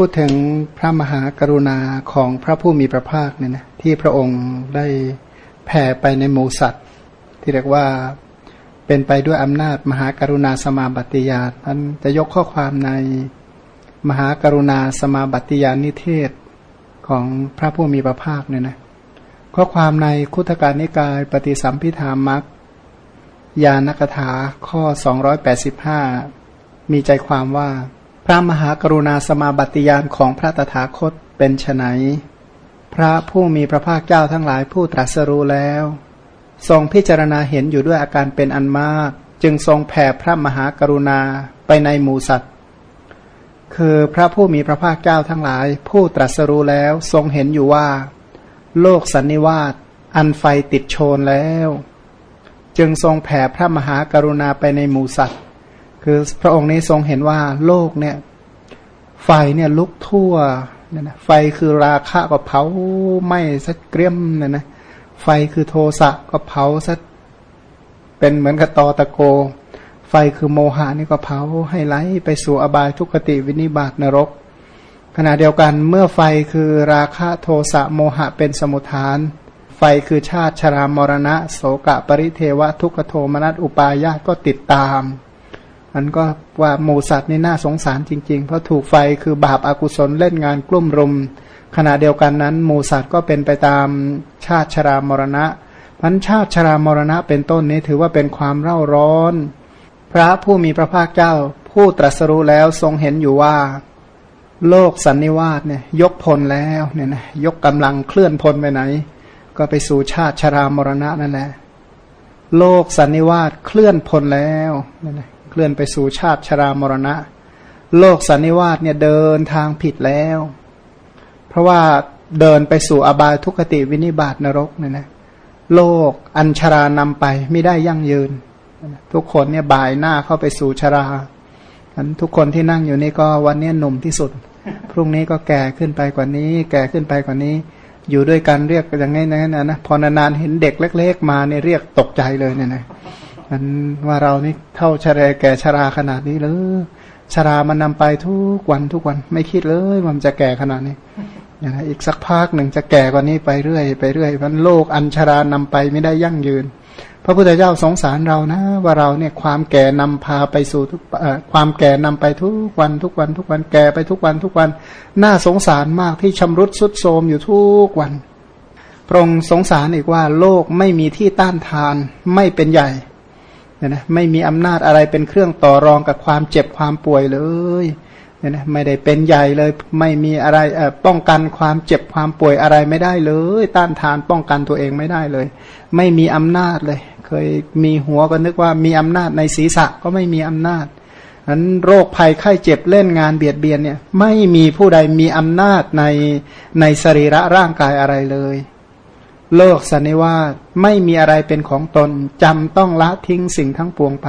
พูดถึงพระมหากรุณาของพระผู้มีพระภาคเนี่ยนะที่พระองค์ได้แผ่ไปในหมูสัตว์ ที่เรียกว่าเป็นไปด้วยอำนาจมหากรุณาสมาบัติญาณนั้นจะยกข้อความในมหากรุณาสมาบัติญาณนิเทศของพระผู้มีพระภาคเนี่ยนะข้อความในคุถการนิกายปฏิสัมพิธามักยานกถาข้อ 285 มีใจความว่า พระมหากรุณาสมาบัติญาณของพระตถาคตเป็นไฉนพระผู้มีพระภาคเจ้าทั้งหลายผู้ตรัสรู้แล้ว ทรงพิจารณาเห็นอยู่ด้วยอาการเป็นอันมาก จึงทรงแผ่พระมหากรุณาไปในหมูสัตว์ คือพระผู้มีพระภาคเจ้าทั้งหลาย ผู้ตรัสรู้แล้วทรงเห็นอยู่ว่า โลกสันนิวาตอันไฟติดโชนแล้ว จึงทรงแผ่พระมหากรุณาไปในหมูสัตว์ คือพระองค์นี้ทรงเห็นว่าโลกเนี่ย ไฟเนี่ยลุกทั่วเนี่ยนะไฟคือราคะก็เผาไหม้ซะเกรียมเนี่ยนะไฟคือโทสะก็เผาซะเป็นเหมือนกับตอตะโก ไฟคือโมหานี่ก็เผาให้ไหลไปสู่อบายทุกขติวินิบาตนรก ขณะเดียวกันเมื่อไฟคือราคะโทสะโมหะเป็นสมุทฐาน ไฟคือชาติชรามรณะ โสกะปริเทวะทุกขโทมนัสอุปายาตก็ติดตาม มันก็ว่าหมูสัตว์นี่น่าสงสารจริง ๆ เพราะถูกไฟคือบาปอากุศลเล่นงานกลุ่มรุม ขณะเดียวกันนั้นหมูสัตว์ก็เป็นไปตามชาติชรามรณะพันชาติชรามรณะเป็นต้นนี้ถือว่าเป็นความเร่าร้อน พระผู้มีพระภาคเจ้า ผู้ตรัสรู้แล้วทรงเห็นอยู่ว่า โลกสันนิวาสเนี่ยยกพลแล้วเนี่ยนะยกกำลังเคลื่อนพลไปไหน ก็ไปสู่ชาติชรามรณะนั่นแหละ โลกสันนิวาสเคลื่อนพลแล้วเนี่ยนะ ลื่อนไปสู่ชาติชรามรณะ โลกสันนิวาสเนี่ยเดินทางผิดแล้ว เพราะว่าเดินไปสู่อบายทุกขติวินิบาตนรกเนี่ยนะโลกอัญชารานำไปไม่ได้ยั่งยืน ทุกคนเนี่ยบ่ายหน้าเข้าไปสู่ชราอันทุกคนที่นั่งอยู่นี่ก็วันนี้หนุ่มที่สุด พรุ่งนี้ก็แก่ขึ้นไปกว่านี้ แก่ขึ้นไปกว่านี้ อยู่ด้วยกันเรียกอย่างไงนะนะพอนานๆเห็นเด็กเล็ก ๆ มาเนี่ยเรียกตกใจเลยเนี่ยนะ มันว่าเรานี่เท่าชราแก่ชราขนาดนี้หรือชรามันนำไปทุกวันทุกวัน ไม่คิดเลยมันจะแก่ขนาดนี้อย่างอีกสักพักหนึ่งจะแก่กว่านี้ไปเรื่อยไปเรื่อยมันโลกอันชรานำไปไม่ได้ยั่งยืน พระพุทธเจ้าสงสารเรานะ ว่าเราเนี่ยความแก่นำพาไปสู่ทุกความแก่นำไปทุกวันทุกวันทุกวันแก่ไปทุกวันทุกวัน น่าสงสารมากที่ชำรุดสุดโทมอยู่ทุกวันพระองค์สงสารอีกว่าโลกไม่มีที่ต้านทานไม่เป็นใหญ่ เนี่ยนะไม่มีอำนาจอะไรเป็นเครื่องต่อรองกับความเจ็บความป่วยเลยเนี่ยนะไม่ได้เป็นใหญ่เลย ไม่มีอะไรเอ่อป้องกันความเจ็บความป่วยอะไรไม่ได้เลย ต้านทานป้องกันตัวเองไม่ได้เลย ไม่มีอำนาจเลย เคยมีหัวก็นึกว่ามีอำนาจในศีรษะก็ไม่มีอำนาจนั้นโรคภัยไข้เจ็บเล่นงานเบียดเบียนเนี่ย ไม่มีผู้ใดมีอำนาจในในสรีระร่างกายอะไรเลย โลกสันนิวาสไม่มีอะไรเป็นของตนจำต้องละทิ้งสิ่งทั้งปวงไป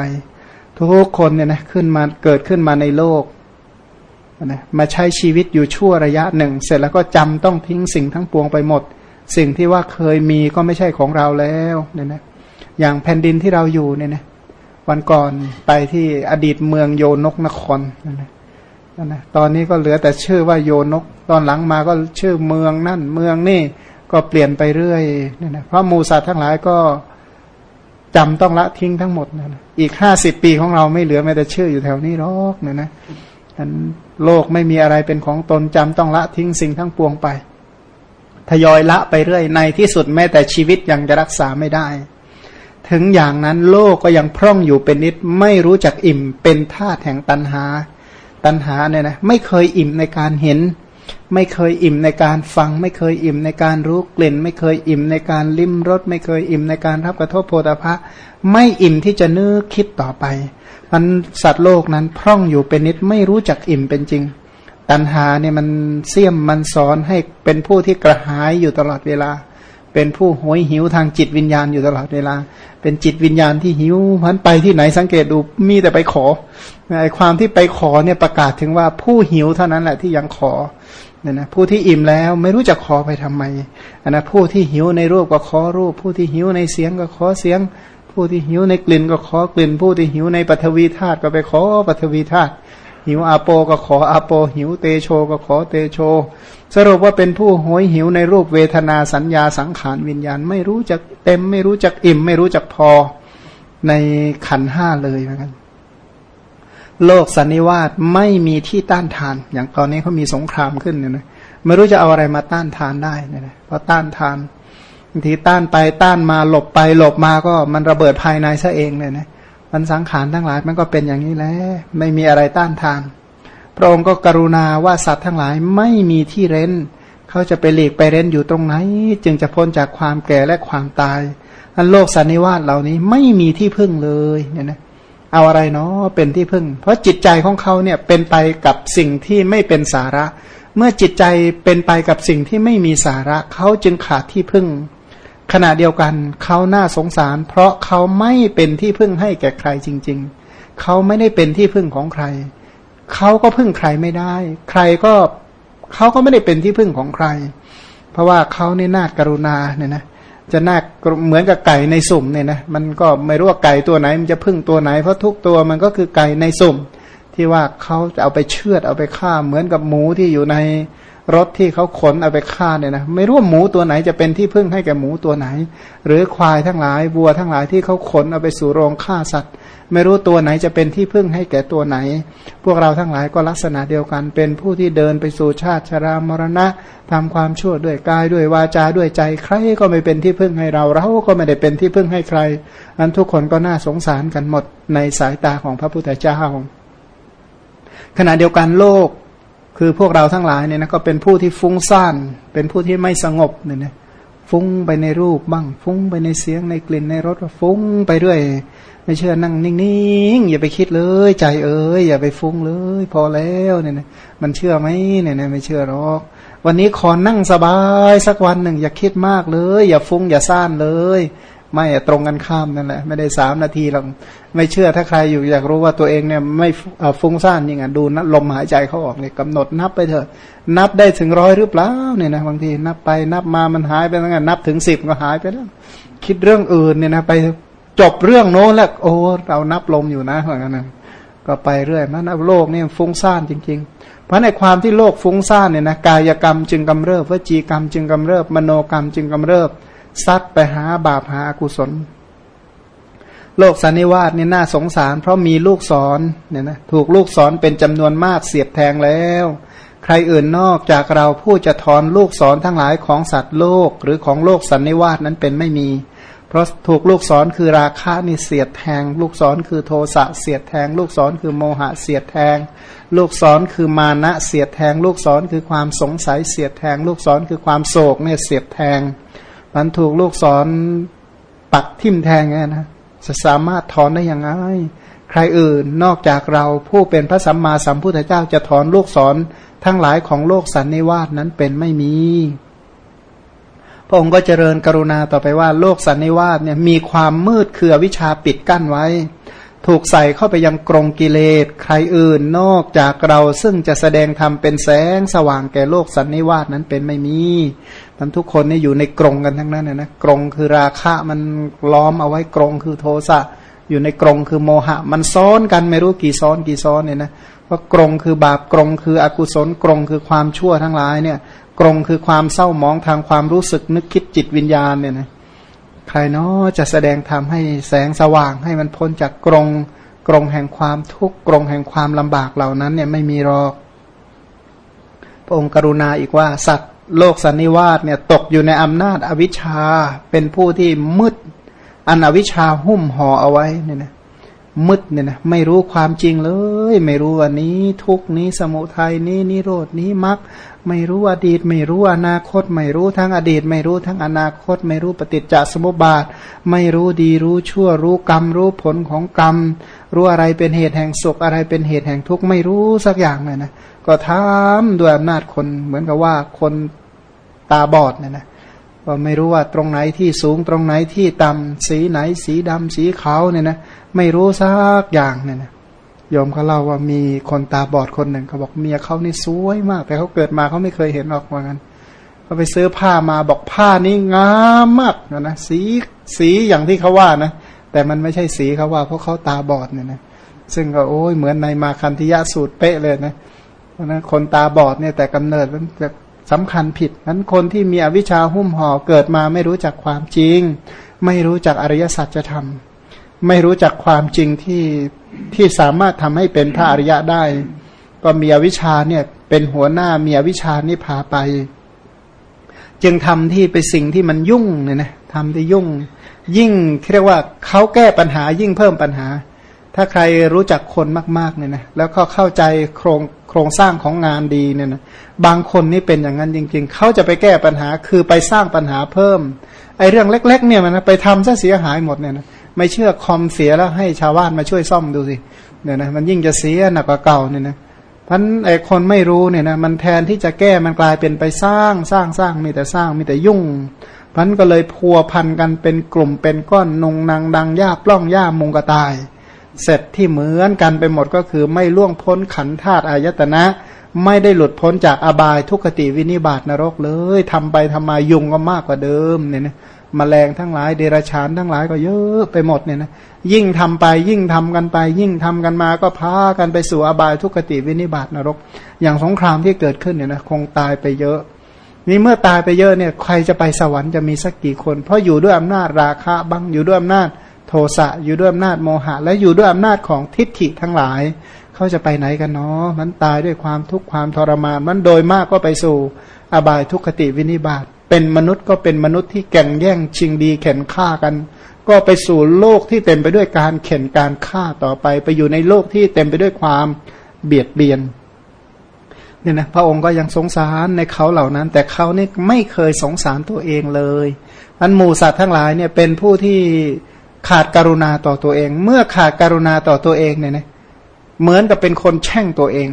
ทุกคนเนี่ยนะขึ้นมาเกิดขึ้นมาในโลกนะมาใช้ชีวิตอยู่ชั่วระยะหนึ่ง เสร็จแล้วก็จำต้องทิ้งสิ่งทั้งปวงไปหมด สิ่งที่ว่าเคยมีก็ไม่ใช่ของเราแล้วเนี่ยนะอย่างแผ่นดินที่เราอยู่เนี่ยนะวันก่อนไปที่อดีตเมืองโยนกนครนะนะตอนนี้ก็เหลือแต่ชื่อว่าโยนก ตอนหลังมาก็ชื่อเมืองนั่นเมืองนี่ ก็เปลี่ยนไปเรื่อยเนี่ยนะเพราะมูสัตว์ทั้งหลายก็จำต้องละทิ้งทั้งหมดนะอีกห้าสิบปีของเราไม่เหลือแม้แต่ชื่ออยู่แถวนี้หรอกเนี่ยนะอันโลกไม่มีอะไรเป็นของตนจำต้องละทิ้งสิ่งทั้งปวงไป ทยอยละไปเรื่อยในที่สุดแม้แต่ชีวิตยังจะรักษาไม่ได้ ถึงอย่างนั้นโลกก็ยังพร่องอยู่เป็นนิดไม่รู้จักอิ่มเป็นธาตุแห่งตันหา ตันหาเนี่ยนะไม่เคยอิ่มในการเห็น ไม่เคยอิ่มในการฟัง ไม่เคยอิ่มในการรู้กลิ่น ไม่เคยอิ่มในการลิ้มรสไม่เคยอิ่มในการรับกระทบโพธาภะไม่อิ่มที่จะนึกคิดต่อไป มันสัตว์โลกนั้นพร่องอยู่เป็นนิดไม่รู้จักอิ่มเป็นจริง ตัณหาเนี่ยมันเสี่ยมมันสอนให้เป็นผู้ที่กระหายอยู่ตลอดเวลา เป็นผู้หวยหิวทางจิตวิญญาณอยู่ตลอดเวลา เป็นจิตวิญญาณที่หิวพันไปที่ไหนสังเกตดูมีแต่ไปขอ ไอ้ความที่ไปขอเนี่ยประกาศถึงว่าผู้หิวเท่านั้นแหละที่ยังขอเนี่ยนะผู้ที่อิ่มแล้วไม่รู้จะขอไปทำไมอันนะผู้ที่หิวในรูปก็ขอรูป ผู้ที่หิวในเสียงก็ขอเสียง ผู้ที่หิวในกลิ่นก็ขอกลิ่น ผู้ที่หิวในปฐวีธาตุก็ไปขอปฐวีธาตุหิวอาโปก็ขออาโป หิวเตโชก็ขอเตโช สรุปว่าเป็นผู้โหยหิวในรูปเวทนาสัญญาสังขารวิญญาณ ไม่รู้จักเต็มไม่รู้จักอิ่ม ไม่รู้จักพอในขันห้าเลยเหมือนกัน โลกสันนิวาสไม่มีที่ต้านทาน อย่างตอนนี้เขามีสงครามขึ้นเนี่ยนะไม่รู้จะเอาอะไรมาต้านทานได้เนี่ยนะเพราะต้านทานบางทีต้านไปต้านมาหลบไปหลบมาก็มันระเบิดภายในซะเองเลยนะมันสังขารทั้งหลายมันก็เป็นอย่างนี้แหละไม่มีอะไรต้านทาน พระองค์ก็กรุณาว่าสัตว์ทั้งหลายไม่มีที่เร้น เขาจะไปหลีกไปเร้นอยู่ตรงไหน จึงจะพ้นจากความแก่และความตายอันโลกสันนิวาสเหล่านี้ไม่มีที่พึ่งเลยเนี่ยนะ เอาอะไรเนาะเป็นที่พึ่ง เพราะจิตใจของเขาเนี่ยเป็นไปกับสิ่งที่ไม่เป็นสาระ เมื่อจิตใจเป็นไปกับสิ่งที่ไม่มีสาระ เขาจึงขาดที่พึ่ง ขณะเดียวกันเขาน่าสงสาร เพราะเขาไม่เป็นที่พึ่งให้แก่ใครจริง ๆ เขาไม่ได้เป็นที่พึ่งของใคร เขาก็พึ่งใครไม่ได้ ใครก็เขาก็ไม่ได้เป็นที่พึ่งของใคร เพราะว่าเขาเนี่ยน่ากรุณาเนี่ยนะ จะน่าเหมือนกับไก่ในสุ่มเนี่ยนะมันก็ไม่รู้ว่าไก่ตัวไหน มันจะพึ่งตัวไหนเพราะทุกตัวมันก็คือไก่ในสุ่ม ที่ว่าเขาจะเอาไปเชือดเอาไปฆ่าเหมือนกับหมูที่อยู่ในรถที่เขาขนเอาไปฆ่าเนี่ยนะไม่รู้ว่าหมูตัวไหนจะเป็นที่พึ่งให้แก่หมูตัวไหน หรือควายทั้งหลายวัวทั้งหลายที่เขาขนเอาไปสู่โรงฆ่าสัตว์ ไม่รู้ตัวไหนจะเป็นที่พึ่งให้แก่ตัวไหน พวกเราทั้งหลายก็ลักษณะเดียวกัน เป็นผู้ที่เดินไปสู่ชาติชรามรณะทำความชั่วด้วยกายด้วยวาจาด้วยใจ ใครก็ไม่เป็นที่พึ่งให้เรา เราก็ไม่ได้เป็นที่พึ่งให้ใครอันทุกคนก็น่าสงสารกันหมดในสายตาของพระพุทธเจ้าขณะเดียวกันโลกคือพวกเราทั้งหลายเนี่ยนะก็เป็นผู้ที่ฟุ้งซ่าน เป็นผู้ที่ไม่สงบเนี่ยนะ ฟุ้งไปในรูปบ้าง ฟุ้งไปในเสียงในกลิ่นในรสฟุ้งไปเรื่อยไม่เชื่อนั่งนิ่งๆอย่าไปคิดเลย ใจเอ้ยอย่าไปฟุ้งเลย พอแล้วเนี่ยนะมันเชื่อไหมเนี่ยนะไม่เชื่อหรอก วันนี้ขอนั่งสบายสักวันหนึ่งอย่าคิดมากเลย อย่าฟุ้งอย่าซ่านเลย ไม่ตรงกันข้ามนั่นแหละไม่ได้สามนาทีหรอกไม่เชื่อถ้าใครอยู่อยากรู้ว่าตัวเองเนี่ยไม่ฟุ้งซ่านยังไงดูนะลมหายใจเขาออกเลยกำหนดนับไปเถอะ นับได้ถึงร้อยหรือเปล่าเนี่ยนะบางทีนับไปนับมามันหายไปแล้วไงนับถึงสิบก็หายไปแล้ว คิดเรื่องอื่นเนี่ยนะไปจบเรื่องโน้นแล้วโอ้เรานับลมอยู่นะเหมือนกันนะก็ไปเรื่อยมันโลกนี่ฟุ้งซ่านจริง ๆ เพราะในความที่โลกฟุ้งซ่านเนี่ยนะกายกรรมจึงกำเริบวจีกรรมจึงกำเริบมโนกรรมจึงกำเริบ ซัดไปหาบาปหาอกุศล โลกสันนิวาสนี่น่าสงสาร เพราะมีลูกศรเนี่ยนะถูกลูกศรเป็นจำนวนมากเสียบแทงแล้ว ใครอื่นนอกจากเราผู้จะถอนลูกศรทั้งหลายของสัตว์โลกหรือของโลกสันนิวาสนั้นเป็นไม่มี เพราะถูกลูกศรคือราคะนี่เสียดแทง ลูกศรคือโทสะเสียดแทง ลูกศรคือโมหะเสียดแทง ลูกศรคือมานะเสียดแทง ลูกศรคือความสงสัยเสียดแทง ลูกศรคือความโศกเนี่ยเสียดแทง มันถูกลูกศรปักทิ่มแทงไงนะจะสามารถถอนได้อย่างไรใครอื่นนอกจากเราผู้เป็นพระสัมมาสัมพุทธเจ้าจะถอนลูกศรทั้งหลายของโลกสันนิวาสนั้นเป็นไม่มี พระองค์ก็เจริญกรุณาต่อไปว่าโลกสันนิวาสเนี่ยมีความมืดคือวิชาปิดกั้นไว้ ถูกใส่เข้าไปยังกรงกิเลสใครอื่นนอกจากเราซึ่งจะแสดงธรรมเป็นแสงสว่างแก่โลกสันนิวาสนั้นเป็นไม่มี มันทุกคนนี่อยู่ในกรงกันทั้งนั้นนะกรงคือราคะมันล้อมเอาไว้กรงคือโทสะอยู่ในกรงคือโมหะ มันซ้อนกันไม่รู้กี่ซ้อนกี่ซ้อนเนี่ยนะเพรากรงคือบาปกรงคืออกุศลกรงคือความชั่วทั้งหลายเนี่ยกรงคือความเศร้ามองทางความรู้สึกนึกคิดจิตวิญญาณเนี่ยนะใครเนาะจะแสดงทำให้แสงสว่างให้มันพ้นจากกรงกรงแห่งความทุกข์กรงแห่งความลำบากเหล่านั้นเนี่ยไม่มีหรอก พระองค์กรุณาอีกว่าสัตว์ โลกสันนิวาสเนี่ยตกอยู่ในอำนาจอวิชชา เป็นผู้ที่มืดอันอวิชชาหุ้มห่อเอาไว้เนี่ยนะมืดเนี่ยนะไม่รู้ความจริงเลย ไม่รู้ว่านี้ ทุกนี้สมุทัยนี้นิโรดนี้มรรคไม่รู้อดีต ไม่รู้อนาคต ไม่รู้ทั้งอดีต ไม่รู้ทั้งอนาคต ไม่รู้ปฏิจจสมุปบาท ไม่รู้ดีรู้ชั่วรู้กรรม รู้ผลของกรรม รู้อะไรเป็นเหตุแห่งสุขอะไรเป็นเหตุแห่งทุกข์ไม่รู้สักอย่างเลยนะ ก็ทำด้วยอำนาจคนเหมือนกับว่าคนตาบอดเนี่ยนะว่าไม่รู้ว่าตรงไหนที่สูงตรงไหนที่ต่ำสีไหน สีดำสีขาวเนี่ยนะไม่รู้สักอย่างเนี่ยนะยมเขาเล่าว่ามีคนตาบอดคนหนึ่งเขาบอกเมียเขานี่สวยมาก แต่เขาเกิดมาเขาไม่เคยเห็นหรอกว่างั้นเขาไปซื้อผ้ามาบอกผ้านี้งามมากนะนะสีสีอย่างที่เขาว่านะแต่มันไม่ใช่สีเขาว่าเพราะเขาตาบอดเนี่ยนะซึ่งก็โอ้ยเหมือนในมาคันธิยะสูตรเป๊ะเลยนะเราะนั้นคนตาบอดเนี่ยแต่กำเนิดมันจะสำคัญผิดนั้นคนที่มีอวิชชาหุ้มห่อเกิดมาไม่รู้จักความจริง ไม่รู้จักอริยสัจจะทำไม่รู้จักความจริงที่ที่สามารถทำให้เป็นพระอริยะได้ ก็มีอวิชชาเนี่ยเป็นหัวหน้ามีอวิชชานี่พาไป จึงทำที่ไปสิ่งที่มันยุ่งเนี่ยนะทำที่ยุ่ง ยิ่งเรียกว่าเขาแก้ปัญหายิ่งเพิ่มปัญหา ถ้าใครรู้จักคนมากๆเนี่ยนะแล้วก็เข้าใจโครงโครงสร้างของงานดีเนี่ยนะบางคนนี่เป็นอย่างนั้นจริง ๆ เขาจะไปแก้ปัญหาคือไปสร้างปัญหาเพิ่มไอ้เรื่องเล็ก ๆ เนี่ยมันไปทำซะเสียหายหมดเนี่ยนะไม่เชื่อคอมเสียแล้วให้ชาวบ้านมาช่วยซ่อมดูสิเนี่ยนะมันยิ่งจะเสียหนักกว่าเก่าเนี่ยนะพันไอ้คนไม่รู้เนี่ยนะมันแทนที่จะแก้มันกลายเป็นไปสร้างสร้างสร้างมีแต่สร้างมีแต่ยุ่งพันก็เลยพัวพันกันเป็นกลุ่มเป็นก้อนนงนางดังย่าปล้องย่ามุงกระตาย เสร็จที่เหมือนกันไปหมดก็คือไม่ล่วงพ้นขันธาตุอายตนะ ไม่ได้หลุดพ้นจากอบายทุกขติวินิบาตนรกเลยทำไปทำมายุงก็มากกว่าเดิมเนี่ยนะมแมลงทั้งหลายเดรัจฉานทั้งหลายก็เยอะไปหมดเนี่ยนะยิ่งทำไปยิ่งทำกันไป ยิ่งทำกันมาก็พากันไปสู่อบายทุกขติวินิบาตนรก อย่างสงครามที่เกิดขึ้นเนี่ยนะคงตายไปเยอะนี่เมื่อตายไปเยอะเนี่ยใครจะไปสวรรค์จะมีสักกี่คน เพราะอยู่ด้วยอำนาจราคะบ้างอยู่ด้วยอำนาจ โทสะอยู่ด้วยอำนาจโมหะ และอยู่ด้วยอำนาจของทิฏฐิทั้งหลาย เขาจะไปไหนกันเนาะมันตายด้วยความทุกข์ความทรมานมันโดยมากก็ไปสู่อบายทุกขติวินิบาตเป็นมนุษย์ก็เป็นมนุษย์ที่แก่งแย่งชิงดีเข็นฆ่ากัน ก็ไปสู่โลกที่เต็มไปด้วยการเข็นการฆ่าต่อไป ไปอยู่ในโลกที่เต็มไปด้วยความเบียดเบียนเนี่ยนะพระองค์ก็ยังสงสารในเขาเหล่านั้น แต่เขานี่ไม่เคยสงสารตัวเองเลยอันหมู่สัตว์ทั้งหลายเนี่ยเป็นผู้ที่ ขาดการุณาต่อตัวเอง เมื่อขาดการุณาต่อตัวเองเนี่ยนะเหมือนกับเป็นคนแช่งตัวเอง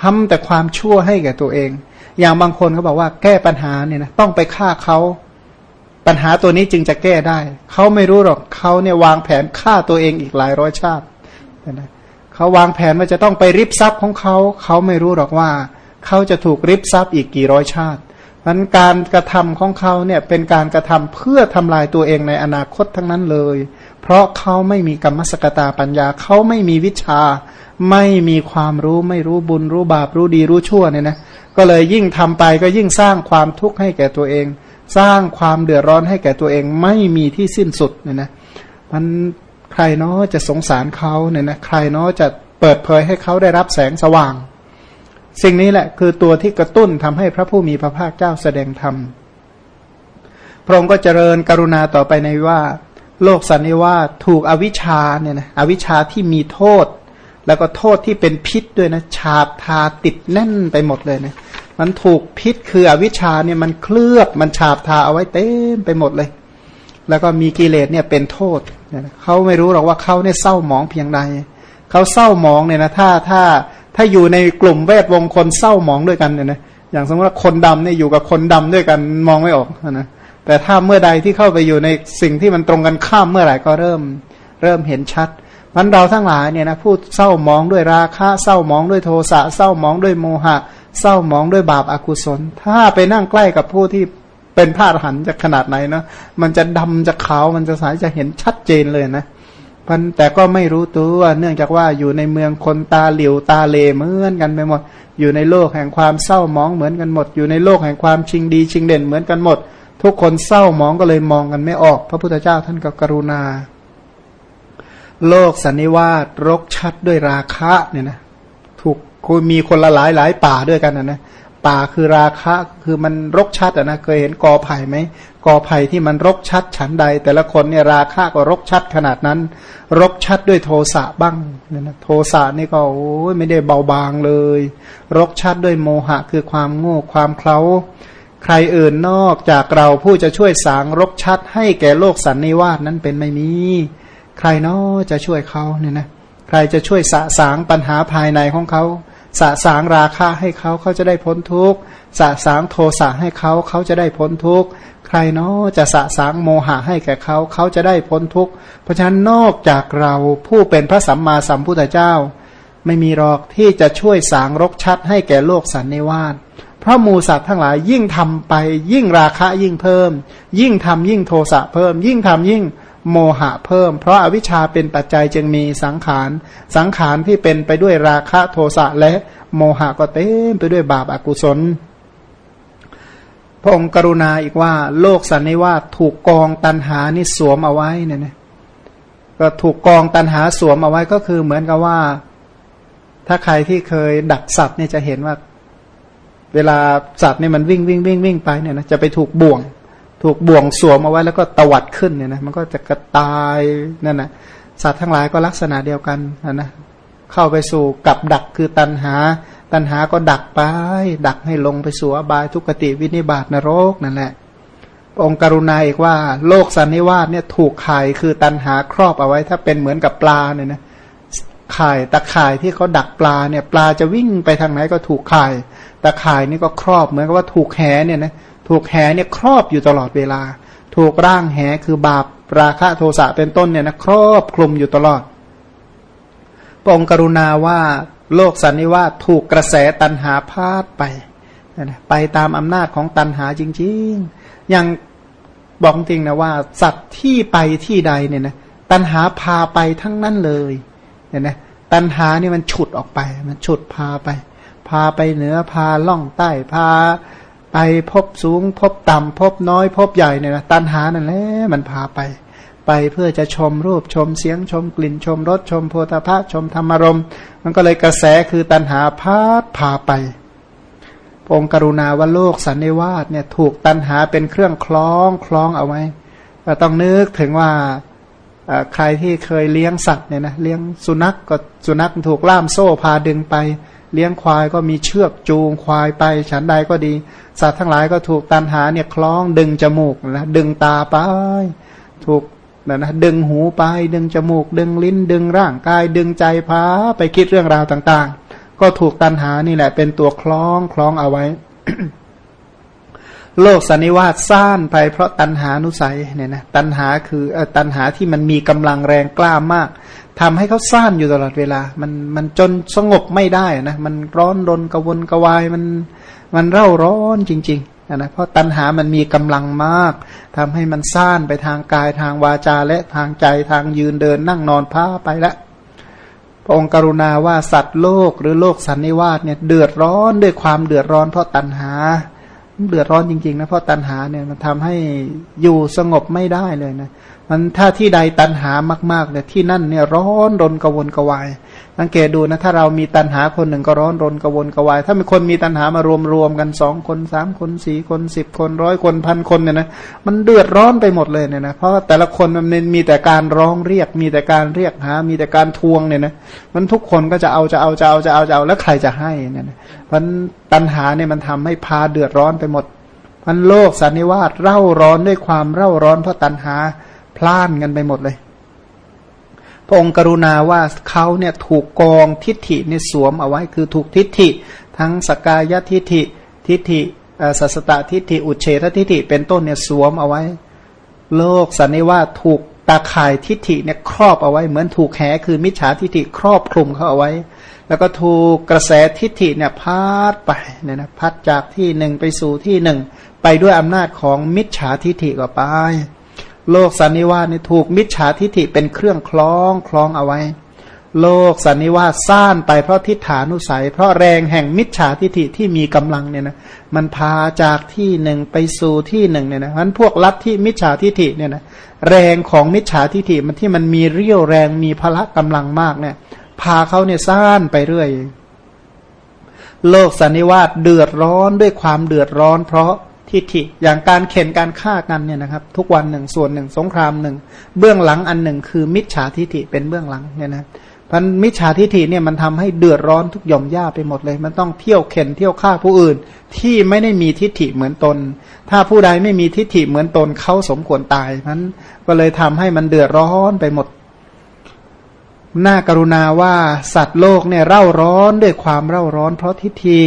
ทำแต่ความชั่วให้แก่ตัวเอง อย่างบางคนเขาบอกว่าแก้ปัญหาเนี่ยนะต้องไปฆ่าเขาปัญหาตัวนี้จึงจะแก้ได้ เขาไม่รู้หรอกเขาเนี่ยวางแผนฆ่าตัวเองอีกหลายร้อยชาตินะเขาวางแผนว่าจะต้องไปริบทรัพย์ของเขา เขาไม่รู้หรอกว่า เขาจะถูกริบทรัพย์อีกกี่ร้อยชาติมันการกระทำของเขาเนี่ยเป็นการกระทำเพื่อทำลายตัวเองในอนาคตทั้งนั้นเลย เพราะเขาไม่มีกรรมสกตาปัญญาเขาไม่มีวิชา ไม่มีความรู้ไม่รู้บุญรู้บาปรู้ดีรู้ชั่วเนี่ยนะก็เลยยิ่งทำไปก็ยิ่งสร้างความทุกข์ให้แก่ตัวเอง สร้างความเดือดร้อนให้แก่ตัวเองไม่มีที่สิ้นสุดเนี่ยนะมันใครเนาะจะสงสารเขาเนี่ยนะใครเนาะจะเปิดเผยให้เขาได้รับแสงสว่าง สิ่งนี้แหละคือตัวที่กระตุ้นทำให้พระผู้มีพระภาคเจ้าแสดงธรรมพระองค์ก็เจริญกรุณาต่อไปในว่า โลกสันนิวาถูกอวิชชาเนี่ยนะอวิชชาที่มีโทษ แล้วก็โทษที่เป็นพิษด้วยนะฉาบทาติดแน่นไปหมดเลยนะมันถูกพิษคืออวิชชาเนี่ยมันเคลือบมันฉาบทาเอาไว้เต็มไปหมดเลย แล้วก็มีกิเลสเนี่ยเป็นโทษเขาไม่รู้หรอกว่าเขาเนี่ยเศร้าหมองเพียงใดเขาเศร้าหมองเนี่ยนะถ้าถ้าถ้าอยู่ในกลุ่มแวดวงคนเศร้าหมองด้วยกันเนี่ยนะอย่างสมมติว่าคนดำเนี่ยอยู่กับคนดำด้วยกันมองไม่ออกนะ แต่ถ้าเมื่อใดที่เข้าไปอยู่ในสิ่งที่มันตรงกันข้ามเมื่อไหร่ก็เริ่มเริ่มเห็นชัดมันเราทั้งหลายเนี่ยนะพูดเศร้ามองด้วยราคะเศร้ามองด้วยโทสะเศร้ามองด้วยโมหะ เศร้ามองด้วยบาปอากุศล ถ้าไปนั่งใกล้กับผู้ที่เป็นพระอรหันต์จะขนาดไหนเนาะมันจะดำจะขาวมันจะสายจะเห็นชัดเจนเลยนะพันแต่ก็ไม่รู้ตัวเนื่องจากว่าอยู่ในเมืองคนตาเหลียวตาเลเหมือนกันไปหมด อยู่ในโลกแห่งความเศร้ามองเหมือนกันหมด อยู่ในโลกแห่งความชิงดีชิงเด่นเหมือนกันหมด ทุกคนเศร้ามองก็เลยมองกันไม่ออก พระพุทธเจ้าท่านก็กรุณา โลกสันนิวาสรกชัดด้วยราคะเนี่ยนะถูกคุมีคนละหลายหลายป่าด้วยกันนะนะป่าคือราคะคือมันรกชัดอะนะเคยเห็นกอไผ่ไหมกอไผ่ที่มันรกชัดฉันใด แต่ละคนเนี่ยราคะก็รกชัดขนาดนั้น รกชัดด้วยโทสะบ้างเนี่ยนะโทสะนี่ก็โอ้ยไม่ได้เบาบางเลย รกชัดด้วยโมหะคือความโง่ความเคล้า ใครอื่นนอกจากเราผู้จะช่วยสางรกชัด ให้แก่โลกสันนิวาสนั้นเป็นไม่มี ใครนาะจะช่วยเขาเนี่ยนะใครจะช่วยสะสางปัญหาภายในของเขา สะสางราคาให้เขาเขาจะได้พ้นทุกข์สะสางโทสะให้เขาเขาจะได้พ้นทุกข์ใครนาะจะสะสางโมหะให้แก่เขาเขาจะได้พ้นทุกข์เพราะฉะนั้นนอกจากเราผู้เป็นพระสัมมาสัมพุทธเจ้า ไม่มีหรอกที่จะช่วยสางรกชัดให้แก่โลกสันนิวาส เพราะมูสัตว์ทั้งหลายยิ่งทำไป ยิ่งราคะยิ่งเพิ่ม ยิ่งทำยิ่งโทสะเพิ่ม ยิ่งทำยิ่งโมหะเพิ่ม เพราะอาวิชชาเป็นปัจจัยจึงมีสังขาร สังขารที่เป็นไปด้วยราคะโทสะและโมหะก็เต็มไปด้วยบาปอากุศล พระองค์กรุณาอีกว่า โลกสันนิวาสถูกกองตันหานี่สวมเอาไว้เนี่ยนะก็ถูกกองตันหาสวมเอาไว้ก็คือเหมือนกับว่า ถ้าใครที่เคยดักสัตว์เนี่ยจะเห็นว่า เวลาสัตว์เนี่ยมันวิ่งวิ่งวิ่งวิ่งไปเนี่ยนะจะไปถูกบ่วง ถูกบ่วงสวมเอาไว้แล้วก็ตวัดขึ้นเนี่ยนะมันก็จะกระตายนั่นนะสัตว์ทั้งหลายก็ลักษณะเดียวกันนะนะเข้าไปสู่กับดักคือตันหา ตันหาก็ดักไป ดักให้ลงไปสู่อบายทุกติวินิบาตนรกนั่นแหละองค์กรุณาอีกว่า โลกสันนิวาสเนี่ยถูกข่ายคือตันหาครอบเอาไว้ ถ้าเป็นเหมือนกับปลาเนี่ยนะข่ายตะข่ายที่เขาดักปลาเนี่ย ปลาจะวิ่งไปทางไหนก็ถูกข่าย ตะข่ายนี่ก็ครอบเหมือนกับว่าถูกแหเนี่ยนะถูกแหเนี่ยครอบอยู่ตลอดเวลา ถูกร่างแหคือบาปราคะโทสะเป็นต้นเนี่ยนะครอบคลุมอยู่ตลอดพระองค์กรุณาว่าโลกสันนิวาสถูกกระแสตันหาพาดไปนะไปตามอำนาจของตันหาจริงๆ อย่างบอกจริงนะว่า สัตว์ที่ไปที่ใดเนี่ยนะตันหาพาไปทั้งนั้นเลยเนี่ยนะตันหานี่มันฉุดออกไป มันฉุดพาไป พาไปเหนือพาล่องใต้พาไปพบสูงพบต่ำพบน้อยพบใหญ่เนี่ยนะตันหานั่นแหละมันพาไป ไปเพื่อจะชมรูปชมเสียงชมกลิ่นชมรสชมโพธาภะชมธรรมรม มันก็เลยกระแสคือตัณหาพาพาไปองค์กรุณาว่าโลกสันนิวาสเนี่ยถูกตัณหาเป็นเครื่องคล้องคล้องเอาไว้ก็ต้องนึกถึงว่าใครที่เคยเลี้ยงสัตว์เนี่ยนะเลี้ยงสุนัขกก็สุนัขถูกล่ามโซ่พาดึงไป เลี้ยงควายก็มีเชือกจูงควายไปฉันใดก็ดี สัตว์ทั้งหลายก็ถูกตันหาเนี่ยคล้องดึงจมูกนะดึงตาไป ถูกนะนะดึงหูไป ดึงจมูก ดึงลิ้น ดึงร่างกาย ดึงใจพาไปคิดเรื่องราวต่างๆ ก็ถูกตันหานี่แหละ เป็นตัวคล้องคล้องเอาไว้ โลกสันนิวาสร้างไปเพราะตันหานุสัยเนี่ยนะตันหาคืออตันหาที่มันมีกำลังแรงกล้ามาก ทำให้เขาสร้างอยู่ตลอดเวลา มันมันจนสงบไม่ได้นะมันร้อนรนกระวนกระวายมันมันเร่าร้อนจริงๆนะเพราะตัณหามันมีกำลังมากทำให้มันซ่านไปทางกายทางวาจาและทางใจทางยืนเดินนั่งนอนพ้าไปล้วพระองค์กรุณาว่าสัตว์โลกหรือโลกสันนิวาสเนี่ยเดือดร้อนด้วยความเดือดร้อนเพราะตัณหา เดือดร้อนจริงๆนะเพราะตัณหาเนี่ยมันทำให้อยู่สงบไม่ได้เลยนะ มันถ้าที่ใดตันหามากๆเนี่ยที่นั่นเนี่ยร้อนรนกวนกวาย สังเกตดูนะถ้าเรามีตันหาคนหนึ่งก็ร้อนรนกวนกวาย ถ้ามีคนมีตันหามารวมรวมกันสองคนสามคนสี่คนสิบคนร้อยคนพันคนเนี่ยนะมันเดือดร้อนไปหมดเลยเนี่ยนะเพราะแต่ละคนมันมีแต่การร้องเรียก มีแต่การเรียกหา มีแต่การทวงเนี่ยนะมันทุกคนก็จะเอาจะเอาจะเอาจะเอาจะเอาแล้วใครจะให้เนี่ยนะเพราะตันหาเนี่ยมันทำให้พาเดือดร้อนไปหมดมันโลกสันนิวาสเร่าร้อนด้วยความเร่าร้อนเพราะตันหา พล่านกันไปหมดเลย พระองค์กรุณาว่าเขาเนี่ยถูกกองทิฏฐิเนี่ยสวมเอาไว้คือถูกทิฏฐิ ทั้งสกายทิฏฐิทิฏฐิสัสตตทิฏฐิอุเฉททิฏฐิเป็นต้นเนี่ยสวมเอาไว้ โลกสันนิวาถูกตาข่ายทิฏฐิเนี่ยครอบเอาไว้เหมือนถูกแหคือมิจฉาทิฏฐิครอบคลุมเขาเอาไว้ แล้วก็ถูกกระแสทิฏฐิเนี่ยพัดไปเนี่ยนะพัดจากที่หนึ่งไปสู่ที่หนึ่งไปด้วยอำนาจของมิจฉาทิฏฐิก็ไป โลกสันนิวาสนี่ถูกมิจฉาทิฐิเป็นเครื่องคล้องคล้องเอาไว้ โลกสันนิวาสซ่านไปเพราะทิฏฐานุสัย เพราะแรงแห่งมิจฉาทิฐิที่มีกำลังเนี่ยนะมันพาจากที่หนึ่งไปสู่ที่หนึ่งเนี่ยนะมันพวกลัทธิมิจฉาทิฐิเนี่ยนะแรงของมิจฉาทิฐิมันที่มันมีเรี่ยวแรงมีพละกำลังมากเนี่ยพาเขาเนี่ยซ่านไปเรื่อย โลกสันนิวาสเดือดร้อนด้วยความเดือดร้อน เพราะ ทิฏฐิอย่างการเข็นการฆ่ากันเนี่ยนะครับ ทุกวันหนึ่งส่วนหนึ่ง สงครามหนึ่ง เบื้องหลังอันหนึ่ง คือมิจฉาทิฏฐิเป็นเบื้องหลังเนี่ยนะพันมิจฉาทิฏฐิเนี่ยมันทำให้เดือดร้อนทุกหย่อมย่าไปหมดเลย มันต้องเที่ยวเข็นเที่ยวฆ่าผู้อื่น ที่ไม่ได้มีทิฏฐิเหมือนตน ถ้าผู้ใดไม่มีทิฏฐิเหมือนตนเขาสมควรตายนั้นก็เลยทำให้มันเดือดร้อนไปหมดน่ากรุณาว่าสัตว์โลกเนี่ยเร่าร้อนด้วยความเร่าร้อนเพราะทิฏฐิ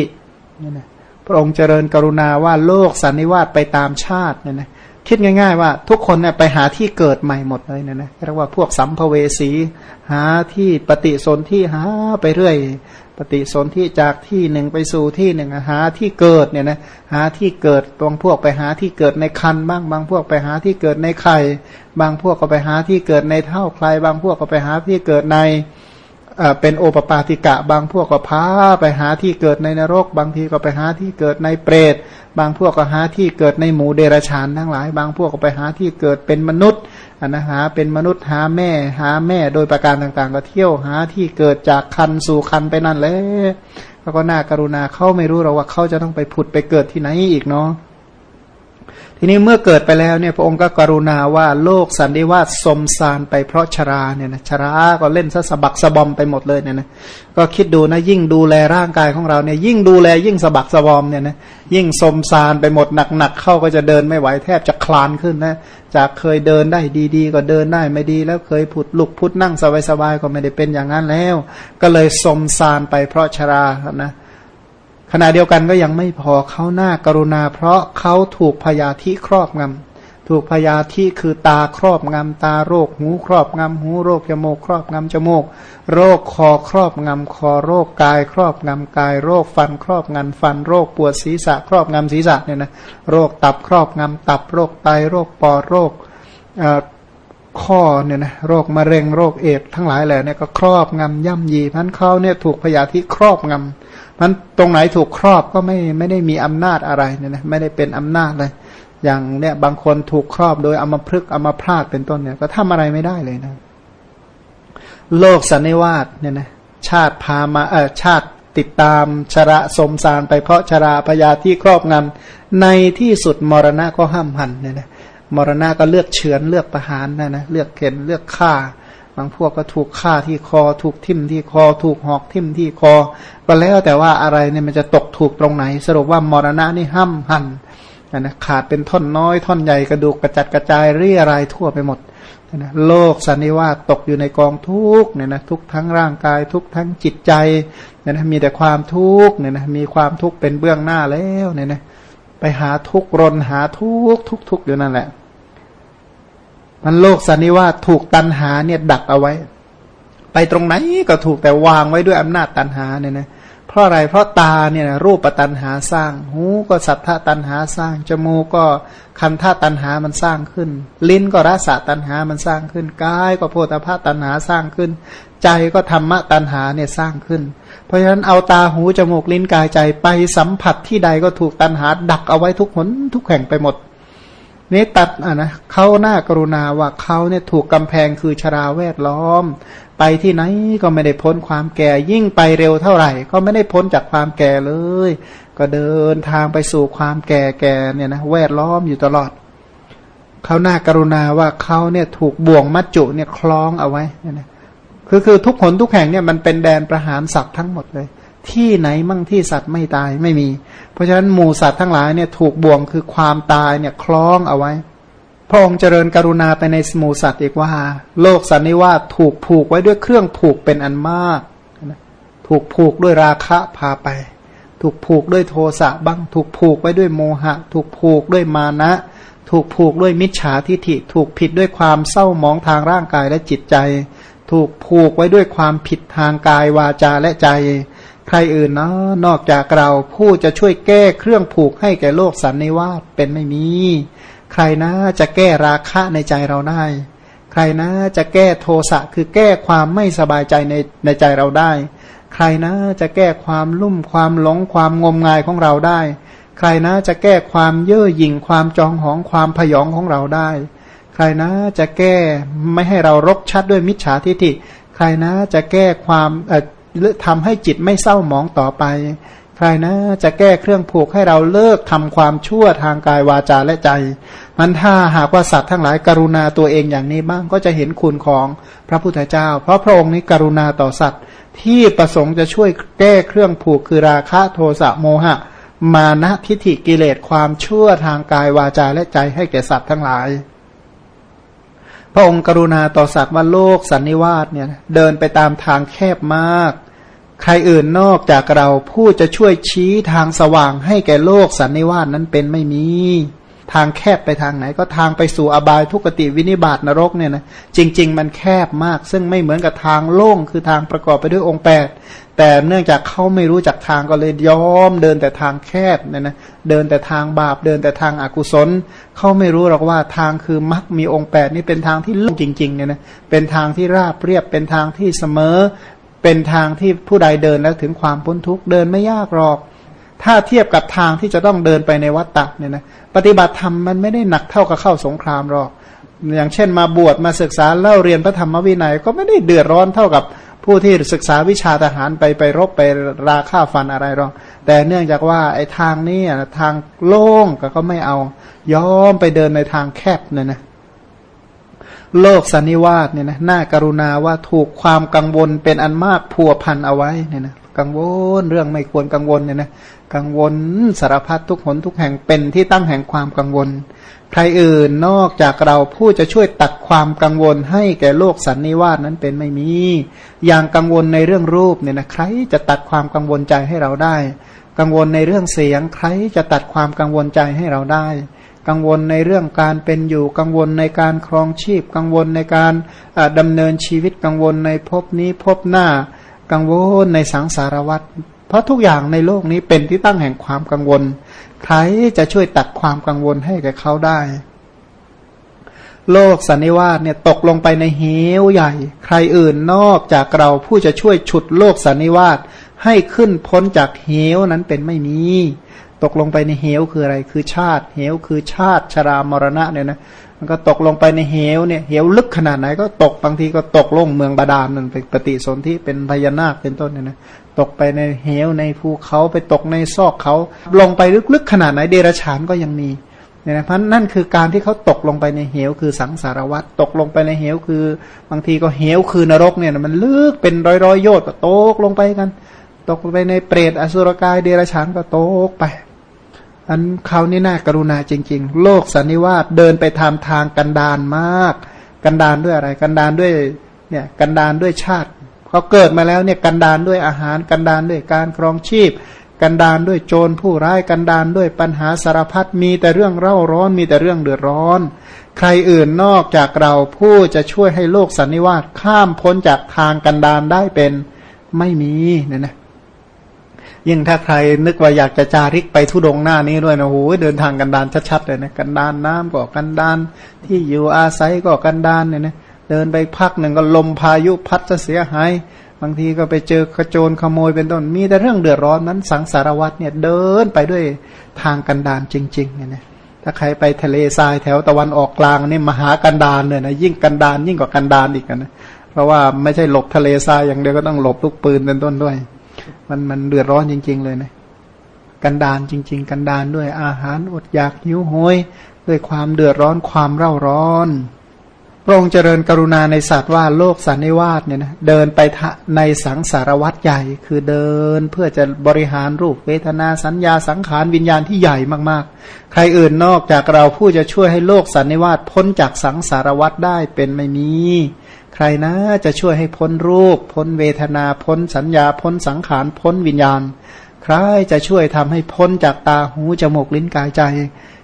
เนี่ยนะ พระองค์เจริญกรุณาว่าโลกสันนิวาสไปตามชาติเนี่ยนะคิดง่าย ๆ ว่าทุกคนเนี่ยไปหาที่เกิดใหม่หมดเลยเนี่ยนะเรียกว่าพวกสัมภเวสี หาที่ปฏิสนธิหาไปเรื่อย ปฏิสนธิจากที่หนึ่งไปสู่ที่หนึ่งหาที่เกิดเนี่ยนะหาที่เกิดบางพวกไปหาที่เกิดในคันบ้างบางพวกไปหาที่เกิดในไข่ บางพวกก็ไปหาที่เกิดในเท่าใคร บางพวกก็ไปหาที่เกิดใน เป็นโอปปาติกะบางพวกก็พาไปหาที่เกิดในนรก บางทีก็ไปหาที่เกิดในเปรต บางพวกก็หาที่เกิดในหมูเดรัจฉานทั้งหลาย บางพวกก็ไปหาที่เกิดเป็นมนุษย์นะหาเป็นมนุษย์หาแม่หาแม่โดยประการต่างๆ ก็เที่ยวหาที่เกิดจากคันสู่คันไปนั่นแหละแล้วก็น่ากรุณาเขาไม่รู้เราว่าเขาจะต้องไปผุดไปเกิดที่ไหนอีกเนาะ ทีนี้เมื่อเกิดไปแล้วเนี่ยพระองค์ก็กรุณาว่าโลกสันนิวาสสมสารไปเพราะชราเนี่ยนะชราก็เล่นซะสะบักสะบอมไปหมดเลยเนี่ยนะก็คิดดูนะยิ่งดูแลร่างกายของเราเนี่ยยิ่งดูแลยิ่งสะบักสะบอมเนี่ยนะยิ่งสมสารไปหมดหนักๆเข้าก็จะเดินไม่ไหวแทบจะคลานขึ้นนะจากเคยเดินได้ดีๆ ก็เดินได้ไม่ดี แล้วเคยผุดลุกพุดนั่งสบายๆก็ไม่ได้เป็นอย่างนั้นแล้ว ก็เลยสมสารไปเพราะชรานะ ขณะเดียวกันก็ยังไม่พอเขาหน้ากรุณา เพราะเขาถูกพยาธิครอบงำถูกพยาธิคือตาครอบงำตาโรค หูครอบงำหูโรคจมูกครอบงำจมูก โรคคอครอบงำคอโรคกาย ครอบงำกาย โรคฟันครอบงำฟันโรคปวดศีรษะ ครอบงำศีรษะเนี่ยนะโรคตับครอบงำตับโรคไตโรคปอดโรคข้อเนี่ยนะโรคมะเร็งโรคเอดทั้งหลายแหละเนี่ยก็ครอบงำย่ำยีพันเขาเนี่ยถูกพยาธิครอบงำ มันตรงไหนถูกครอบก็ไม่ไม่ได้มีอำนาจอะไรเนี่ยนะไม่ได้เป็นอำนาจเลย อย่างเนี่ยบางคนถูกครอบโดยเอามาพฤกเอามาพลาดเป็นต้นเนี่ย ก็ทำอะไรไม่ได้เลยนะ โลกสันนิวาสเนี่ยนะชาติพามาเออชาติติดตามชระสมสารไปเพราะชราพยาที่ครอบงำในที่สุดมรณะก็ห้ามหันเนี่ยนะมรณะก็เลือกเฉือนเลือกประหารนะนะเลือกเข็นเลือกฆ่า บางพวกก็ถูกฆ่าที่คอ ถูกทิ่มที่คอ ถูกหอกทิ่มที่คอก็แล้วแต่ว่าอะไรเนี่ยมันจะตกถูกตรงไหน สรุปว่ามรณะนี่ห้ามหันนะขาดเป็นท่อนน้อยท่อนใหญ่กระดูกกระจัดกระจายเรี่ยรายทั่วไปหมดนะโลกสันนิวาสตกอยู่ในกองทุกเนี่ยนะทุกทั้งร่างกายทุกทั้งจิตใจเนี่ยนะมีแต่ความทุกเนี่ยนะมีความทุกข์เป็นเบื้องหน้าแล้วเนี่ยนะไปหาทุกข์รนหาทุกข์ทุกทุกอยู่นั่นแหละ มันโลกสันนิวาสถูกตันหาเนี่ยดักเอาไว้ ไปตรงไหนก็ถูกแต่วางไว้ด้วยอำนาจตันหาเนี่ยนะเพราะอะไรเพราะตาเนี่ยรูปตันหาสร้าง หูก็สัทธาตันหาสร้าง จมูกก็คันธาตันหามันสร้างขึ้น ลิ้นก็รสตันหามันสร้างขึ้นกายก็โพธาภาตันหาสร้างขึ้น ใจก็ธรรมะตันหาเนี่ยสร้างขึ้น เพราะฉะนั้นเอาตาหูจมูกลิ้นกายใจไปสัมผัสที่ใดก็ถูกตันหาดักเอาไว้ทุกหนทุกแห่งไปหมด นี่ตัดอะนะเขาหน้ากรุณาว่าเขาเนี่ยถูกกำแพงคือชราแวดล้อม ไปที่ไหนก็ไม่ได้พ้นความแก่ ยิ่งไปเร็วเท่าไหร่ ก็ไม่ได้พ้นจากความแก่เลย ก็เดินทางไปสู่ความแก่แก่เนี่ยนะแวดล้อมอยู่ตลอดเขาหน้ากรุณาว่าเขาเนี่ยถูกบ่วงมัจจุเนี่ยคล้องเอาไว้เนี่ยนะคือคือทุกคนทุกแห่งเนี่ยมันเป็นแดนประหารสัตว์ทั้งหมดเลย ที่ไหนมั่งที่สัตว์ไม่ตายไม่มี เพราะฉะนั้นหมูสัตว์ทั้งหลายเนี่ยถูกบ่วงคือความตายเนี่ยคล้องเอาไว้ พระองค์เจริญกรุณาไปในสมูสัตว์อีกว่า โลกสันนิวาสถูกผูกไว้ด้วยเครื่องผูกเป็นอันมาก ถูกผูกด้วยราคะพาไป ถูกผูกด้วยโทสะบ้าง ถูกผูกไว้ด้วยโมหะ ถูกผูกด้วยมานะ ถูกผูกด้วยมิจฉาทิฐิ ถูกผิดด้วยความเศร้ามองทางร่างกายและจิตใจ ถูกผูกไว้ด้วยความผิดทางกายวาจาและใจ ใครอื่นนะนอกจากเราผู้จะช่วยแก้เครื่องผูกให้แก่โลกสันนิวาสเป็นไม่มี ใครนะจะแก้ราคะในใจเราได้ ใครนะจะแก้โทสะคือแก้ความไม่สบายใจในในใจเราได้ ใครนะจะแก้ความลุ่มความหลงความงมงายของเราได้ ใครนะจะแก้ความเย่อหยิ่งความจองหองความพยองของเราได้ ใครนะจะแก้ไม่ให้เรารกชัดด้วยมิจฉาทิฏฐิใครนะจะแก้ความหรือ ทำให้จิตไม่เศร้าหมองต่อไป ใครนะ จะแก้เครื่องผูกให้เราเลิกทำความชั่วทางกายวาจาและใจ มันถ้าหากว่าสัตว์ทั้งหลายกรุณาตัวเองอย่างนี้บ้างก็จะเห็นคุณของพระพุทธเจ้า เพราะพระองค์นี้กรุณาต่อสัตว์ที่ประสงค์จะช่วยแก้เครื่องผูกคือราคะโทสะโมหะ มานะทิฏฐิกิเลสความชั่วทางกายวาจาและใจให้แก่สัตว์ทั้งหลายพระองค์กรุณาต่อสัตว์ว่าโลกสันนิวาสเนี่ยเดินไปตามทางแคบมาก ใครอื่นนอกจากเราผู้จะช่วยชี้ทางสว่างให้แก่โลกสันนิวาสนั้นเป็นไม่มี ทางแคบไปทางไหน ก็ทางไปสู่อบายทุกติวินิบาตนรกเนี่ยนะจริง ๆ มันแคบมาก ซึ่งไม่เหมือนกับทางโล่งคือทางประกอบไปด้วยองค์แปดแต่เนื่องจากเขาไม่รู้จักทางก็เลยยอมเดินแต่ทางแคบเนี่ยนะเดินแต่ทางบาปเดินแต่ทางอากุศลเขาไม่รู้หรอกว่าทางคือมักมีองค์แปดนี่เป็นทางที่ลุ่งจริงๆเนี่ยนะเป็นทางที่ราบเรียบเป็นทางที่เสมอ เป็นทางที่ผู้ใดเดินแล้วถึงความพ้นทุกข์เดินไม่ยากหรอก ถ้าเทียบกับทางที่จะต้องเดินไปในวัฏฏะเนี่ยนะปฏิบัติธรรมมันไม่ได้หนักเท่ากับเข้าสงครามหรอก อย่างเช่นมาบวชมาศึกษาเล่าเรียนพระธรรมวินัยก็ไม่ได้เดือดร้อนเท่ากับผู้ที่ศึกษาวิชาทหารไปไปรบไปราฆ่าฟันอะไรหรอก แต่เนื่องจากว่าไอ้ทางนี้ทางโล่งก็ก็ไม่เอา ยอมไปเดินในทางแคบเนี่ยนะ โลกสันนิวาสเนี่ยนะน่ากรุณาว่าถูกความกังวลเป็นอันมากพัวพันเอาไว้เนี่ยนะกังวลเรื่องไม่ควรกังวลเนี่ยนะกังวลสารพัดทุกหนทุกแห่งเป็นที่ตั้งแห่งความกังวล ใครอื่นนอกจากเราผู้จะช่วยตัดความกังวลให้แก่โลกสันนิวาสนั้นเป็นไม่มี อย่างกังวลในเรื่องรูปเนี่ยนะใครจะตัดความกังวลใจให้เราได้ กังวลในเรื่องเสียงใครจะตัดความกังวลใจให้เราได้ กังวลในเรื่องการเป็นอยู่กังวลในการครองชีพ กังวลในการดำเนินชีวิตกังวลในภพนี้ภพหน้า กังวลในสังสารวัฏเพราะทุกอย่างในโลกนี้เป็นที่ตั้งแห่งความกังวล ใครจะช่วยตัดความกังวลให้แก่เขาได้ โลกสันนิวาสเนี่ยตกลงไปในเหวใหญ่ ใครอื่นนอกจากเราผู้จะช่วยฉุดโลกสันนิวาสให้ขึ้นพ้นจากเหวนั้นเป็นไม่มี ตกลงไปในเหวคืออะไร คือชาติ เหวคือชาติชรามรณะเนี่ยนะมันก็ตกลงไปในเหวเนี่ยเหวลึกขนาดไหนก็ตกบางทีก็ตกลงเมืองบาดาลนั่นเป็นปฏิสนธิเป็นพญานาคเป็นต้นเนี่ยนะตกไปในเหวในภูเขาไปตกในซอกเขาลงไปลึกๆขนาดไหนเดรฉานก็ยังมีเนี่ยนะเพราะนั่นคือการที่เขาตกลงไปในเหวคือสังสารวัตรตกลงไปในเหวคือ บางทีก็เหวคือนรกเนี่ยมันลึกเป็นร้อยร้อยโยชน์ก็ตกลงไปกัน ตกไปในเปรตอสุรกายเดรฉานก็ตกไป อันเขานี่น่ากรุณาจริง ๆ โลกสันนิวาสเดินไปทางทางกันดานมาก กันดานด้วยอะไร กันดานด้วยเนี่ยกันดานด้วยชาติเขาเกิดมาแล้วเนี่ยกันดานด้วยอาหารกันดานด้วยการครองชีพ กันดานด้วยโจรผู้ร้ายกันดานด้วยปัญหาสารพัดมีแต่เรื่องเร่าร้อนมีแต่เรื่องเดือดร้อน ใครอื่นนอกจากเราผู้จะช่วยให้โลกสันนิวาสข้ามพ้นจากทางกันดานได้เป็นไม่มีเนี่ยนะ ยิ่งถ้าใครนึกว่าอยากจะจาริกไปทุดงหน้านี้ด้วยนะโอ้ยเดินทางกันดานชัดๆเลยนะกันดานน้ำก็กันดานที่อยู่อาศัยก็กันดานเนี่ยนะเดินไปพักหนึ่งก็ลมพายุพัดจะเสียหายบางทีก็ไปเจอกระโจนขโมยเป็นต้นมีแต่เรื่องเดือดร้อนนั้นสังสารวัตรเนี่ยเดินไปด้วยทางกันดานจริงๆเนี่ยนะถ้าใครไปทะเลทรายแถวตะวันออกกลางนี่มหากันดานเนี่ยนะยิ่งกันดานยิ่งกว่ากันดานอีกนะเพราะว่าไม่ใช่หลบทะเลทรายอย่างเดียวก็ต้องหลบลูกปืนเป็นต้นด้วย มันมันเดือดร้อนจริง ๆ เลยนะกันดานจริง ๆ กันดานด้วยอาหารอดอยากหิวโหยด้วยความเดือดร้อนความเร่าร้อนพระองค์เจริญกรุณาในสัตว์ว่าโลกสันนิวาสเนี่ยนะเดินไปในสังสารวัตใหญ่ คือเดินเพื่อจะบริหารรูปเวทนาสัญญาสังขารวิญญาณที่ใหญ่มากๆ ใครอื่นนอกจากเราผู้จะช่วยให้โลกสันนิวาสพ้นจากสังสารวัตได้เป็นไม่มี ใครนะจะช่วยให้พ้นรูป พ้นเวทนา พ้นสัญญา พ้นสังขาร พ้นวิญญาณ ใครจะช่วยทำให้พ้นจากตาหูจมูกลิ้นกายใจ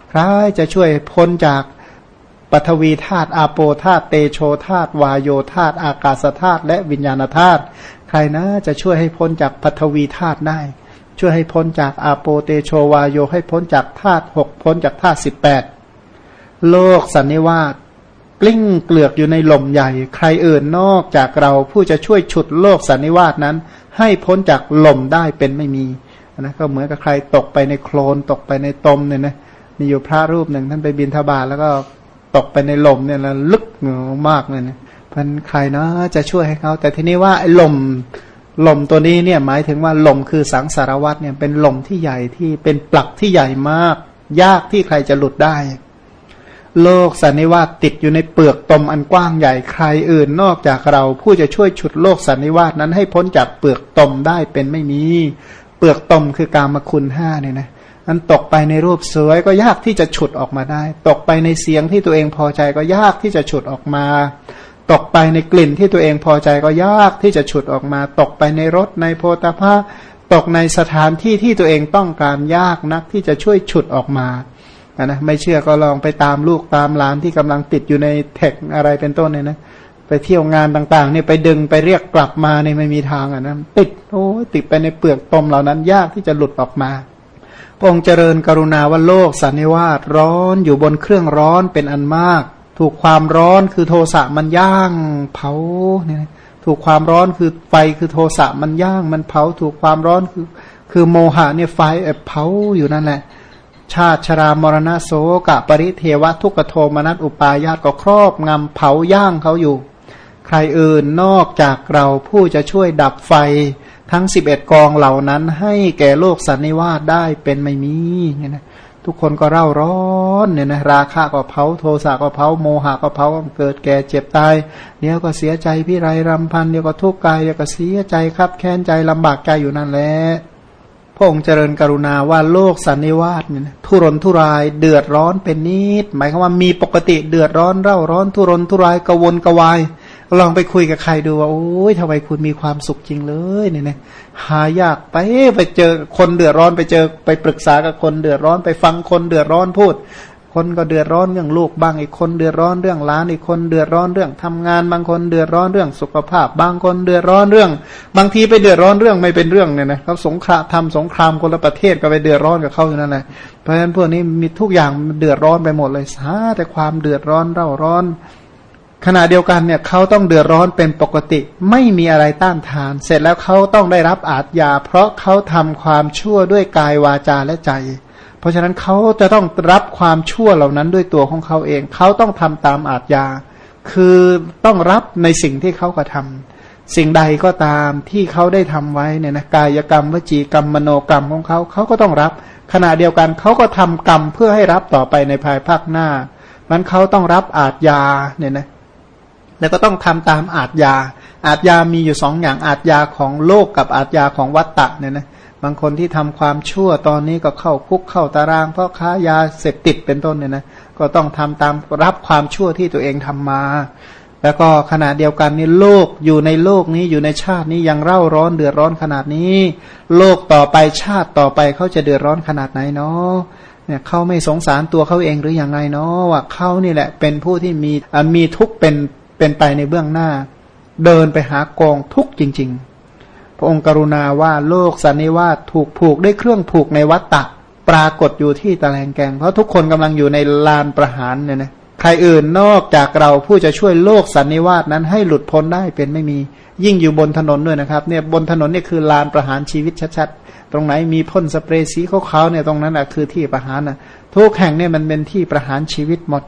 ใครจะช่วยพ้นจากปฐวีธาตุอาโปธาตุเตโชธาตุวายโยธาตุอากาศธาตุและวิญญาณธาตุใครนะจะช่วยให้พ้นจากปฐวีธาตุได้ ช่วยให้พ้นจากอาโปเตโชวายโยให้พ้นจากธาตุหกพ้นจากธาตุสิบแปดโลกสันนิวาส ลิ้งเกลือกอยู่ในลมใหญ่ ใครเอื่นนอกจากเราผู้จะช่วยฉุดโลกสันนิวาสนั้น ให้พ้นจากลมได้เป็นไม่มีนะก็เหมือนกับใครตกไปในโคลนตกไปในตมเนี่ยนะมีอยู่พระรูปหนึ่งท่านไปบินทบาทแล้วก็ตกไปในลมเนี่ยแล้วลึกมากเลยเนี่ยพันใครเนาะจะช่วยให้เขาแต่ทีนี้ว่าไอ้ลมลมตัวนี้เนี่ยหมายถึงว่าลมคือสังสารวัตเนี่ยเป็นลมที่ใหญ่ที่เป็นปลักที่ใหญ่มาก ยากที่ใครจะหลุดได้ โลกสันนิวาสติดอยู่ในเปลือกตมอันกว้างใหญ่ใครอื่นนอกจากเราผู้จะช่วยฉุดโลกสันนิวาสนั้นให้พ้นจากเปลือกตมได้เป็นไม่มี เปลือกตมคือการมคุณห้าเนี่ยนะนั้นตกไปในรูปสวยก็ยากที่จะฉุดออกมาได้ ตกไปในเสียงที่ตัวเองพอใจก็ยากที่จะฉุดออกมา ตกไปในกลิ่นที่ตัวเองพอใจก็ยากที่จะฉุดออกมา ตกไปในรถในโพธาภาตกในสถานที่ที่ตัวเองต้องการยากนักที่จะช่วยฉุดออกมา นะไม่เชื่อก็ลองไปตามลูกตามหลานที่กำลังติดอยู่ในแท็กอะไรเป็นต้นเนี่ยนะไปเที่ยวงานต่างๆเนี่ยไปดึงไปเรียกกลับมาเนี่ยไม่มีทางอะนะติดโอ้ติดไปในเปลือกตมเหล่านั้นยากที่จะหลุดออกมาพระองค์เจริญกรุณาว่าโลกสันนิวาสร้อนอยู่บนเครื่องร้อนเป็นอันมาก ถูกความร้อนคือโทสะมันย่างเผาเนี่ยถูกความร้อนคือไฟคือโทสะมันย่างมันเผา ถูกความร้อนคือ คือโมหะเนี่ยไฟเผาอยู่นั่นแหละ ชาติชรามรณะโสกะปริเทวทุกโทมนัสอุปายาตก็ครอบงำเผาย่างเขาอยู่ ใครอื่นนอกจากเราผู้จะช่วยดับไฟทั้งสิบเอ็ดกองเหล่านั้นให้แก่โลกสันนิวาสได้เป็นไม่มีเนี่ยนะทุกคนก็เร่าร้อนเนี่ยนะราคะก็เผาโทสะก็เผาโมหะก็เผาเกิดแก่เจ็บตายเดี๋ยวก็เสียใจพี่ไรรำพันเดี๋ยวก็ทุกข์กายเดี๋ยวก็เสียใจครับแค้นใจลำบากใจอยู่นั่นแหละ พระองค์เจริญกรุณาว่าโลกสันนิวาสเนี่ยทุรนทุรายเดือดร้อนเป็นนิด หมายความว่ามีปกติเดือดร้อนเร่าร้อนทุรนทุรายกวนกวาย ลองไปคุยกับใครดูว่าโอ้ยทำไมคุณมีความสุขจริงเลยเนี่ยนะหายากไปไปเจอคนเดือดร้อนไปเจอไปปรึกษากับคนเดือดร้อนไปฟังคนเดือดร้อนพูด คนก็เดือดร้อนเรื่องลูกบ้างอีกคนเดือดร้อนเรื่องล้านอีกคนเดือดร้อนเรื่องทำงาน บางคนเดือดร้อนเรื่องสุขภาพ บางคนเดือดร้อนเรื่อง บางทีไปเดือดร้อนเรื่องไม่เป็นเรื่องเนี่ยนะเขาสงครามทำสงครามคนละประเทศก็ไปเดือดร้อนกับเขาอยู่นั่นแหละเพราะฉะนั้นพวกนี้มีทุกอย่างเดือดร้อนไปหมดเลยสาแต่ความเดือดร้อนเร่าร้อน ขณะเดียวกันเนี่ยเขาต้องเดือดร้อนเป็นปกติ ไม่มีอะไรต้านทาน เสร็จแล้วเขาต้องได้รับอาทยา เพราะเขาทำความชั่วด้วยกายวาจาและใจ เพราะฉะนั้นเขาจะต้องรับความชั่วเหล่านั้นด้วยตัวของเขาเอง เขาต้องทำตามอาทยา คือต้องรับในสิ่งที่เขากระทำสิ่งใดก็ตามที่เขาได้ทำไว้เนี่ยนะกายกรรมวจีกรรมมโนกรรมของเขาเขาก็ต้องรับ ขณะเดียวกันเขาก็ทำกรรมเพื่อให้รับต่อไปในภายภาคหน้ามันเขาต้องรับอาทยาเนี่ยนะแล้วก็ต้องทำตามอาทยาอาทยามีอยู่สองอย่างอาทยาของโลกกับอาทยาของวัตตะเนี่ยนะ บางคนที่ทำความชั่วตอนนี้ก็เข้าคุกเข้าตาราง เพราะค้ายาเสพติดเป็นต้นเนี่ยนะก็ต้องทำตามรับความชั่วที่ตัวเองทำมา แล้วก็ขณะเดียวกันนี่โลกอยู่ในโลกนี้อยู่ในชาตินี้ยังเร่าร้อนเดือดร้อนขนาดนี้ โลกต่อไปชาติต่อไปเขาจะเดือดร้อนขนาดไหนเนาะเนี่ยเขาไม่สงสารตัวเขาเองหรืออย่างไรเนาะว่าเขานี่แหละ เป็นผู้ที่มีมีทุกข์เป็นเป็นไปในเบื้องหน้า เดินไปหากองทุกข์จริง ๆ ระองค์กรุณาว่าโลกสันนิวาสถูกผูกด้วยเครื่องผูกในวัตตะปรากฏอยู่ที่ตะแลงแกง เพราะทุกคนกำลังอยู่ในลานประหารเนี่ยนะใครอื่นนอกจากเราผู้จะช่วยโลกสันนิวาสนั้นให้หลุดพ้นได้เป็นไม่มี ยิ่งอยู่บนถนนด้วยนะครับเนี่ยบนถนนนี่คือลานประหารชีวิตชัดๆ ตรงไหนมีพ่นสเปรย์สีขาวๆเนี่ยตรงนั้นอะคือที่ประหารนะทุกแห่งเนี่ยมันเป็นที่ประหารชีวิตหมด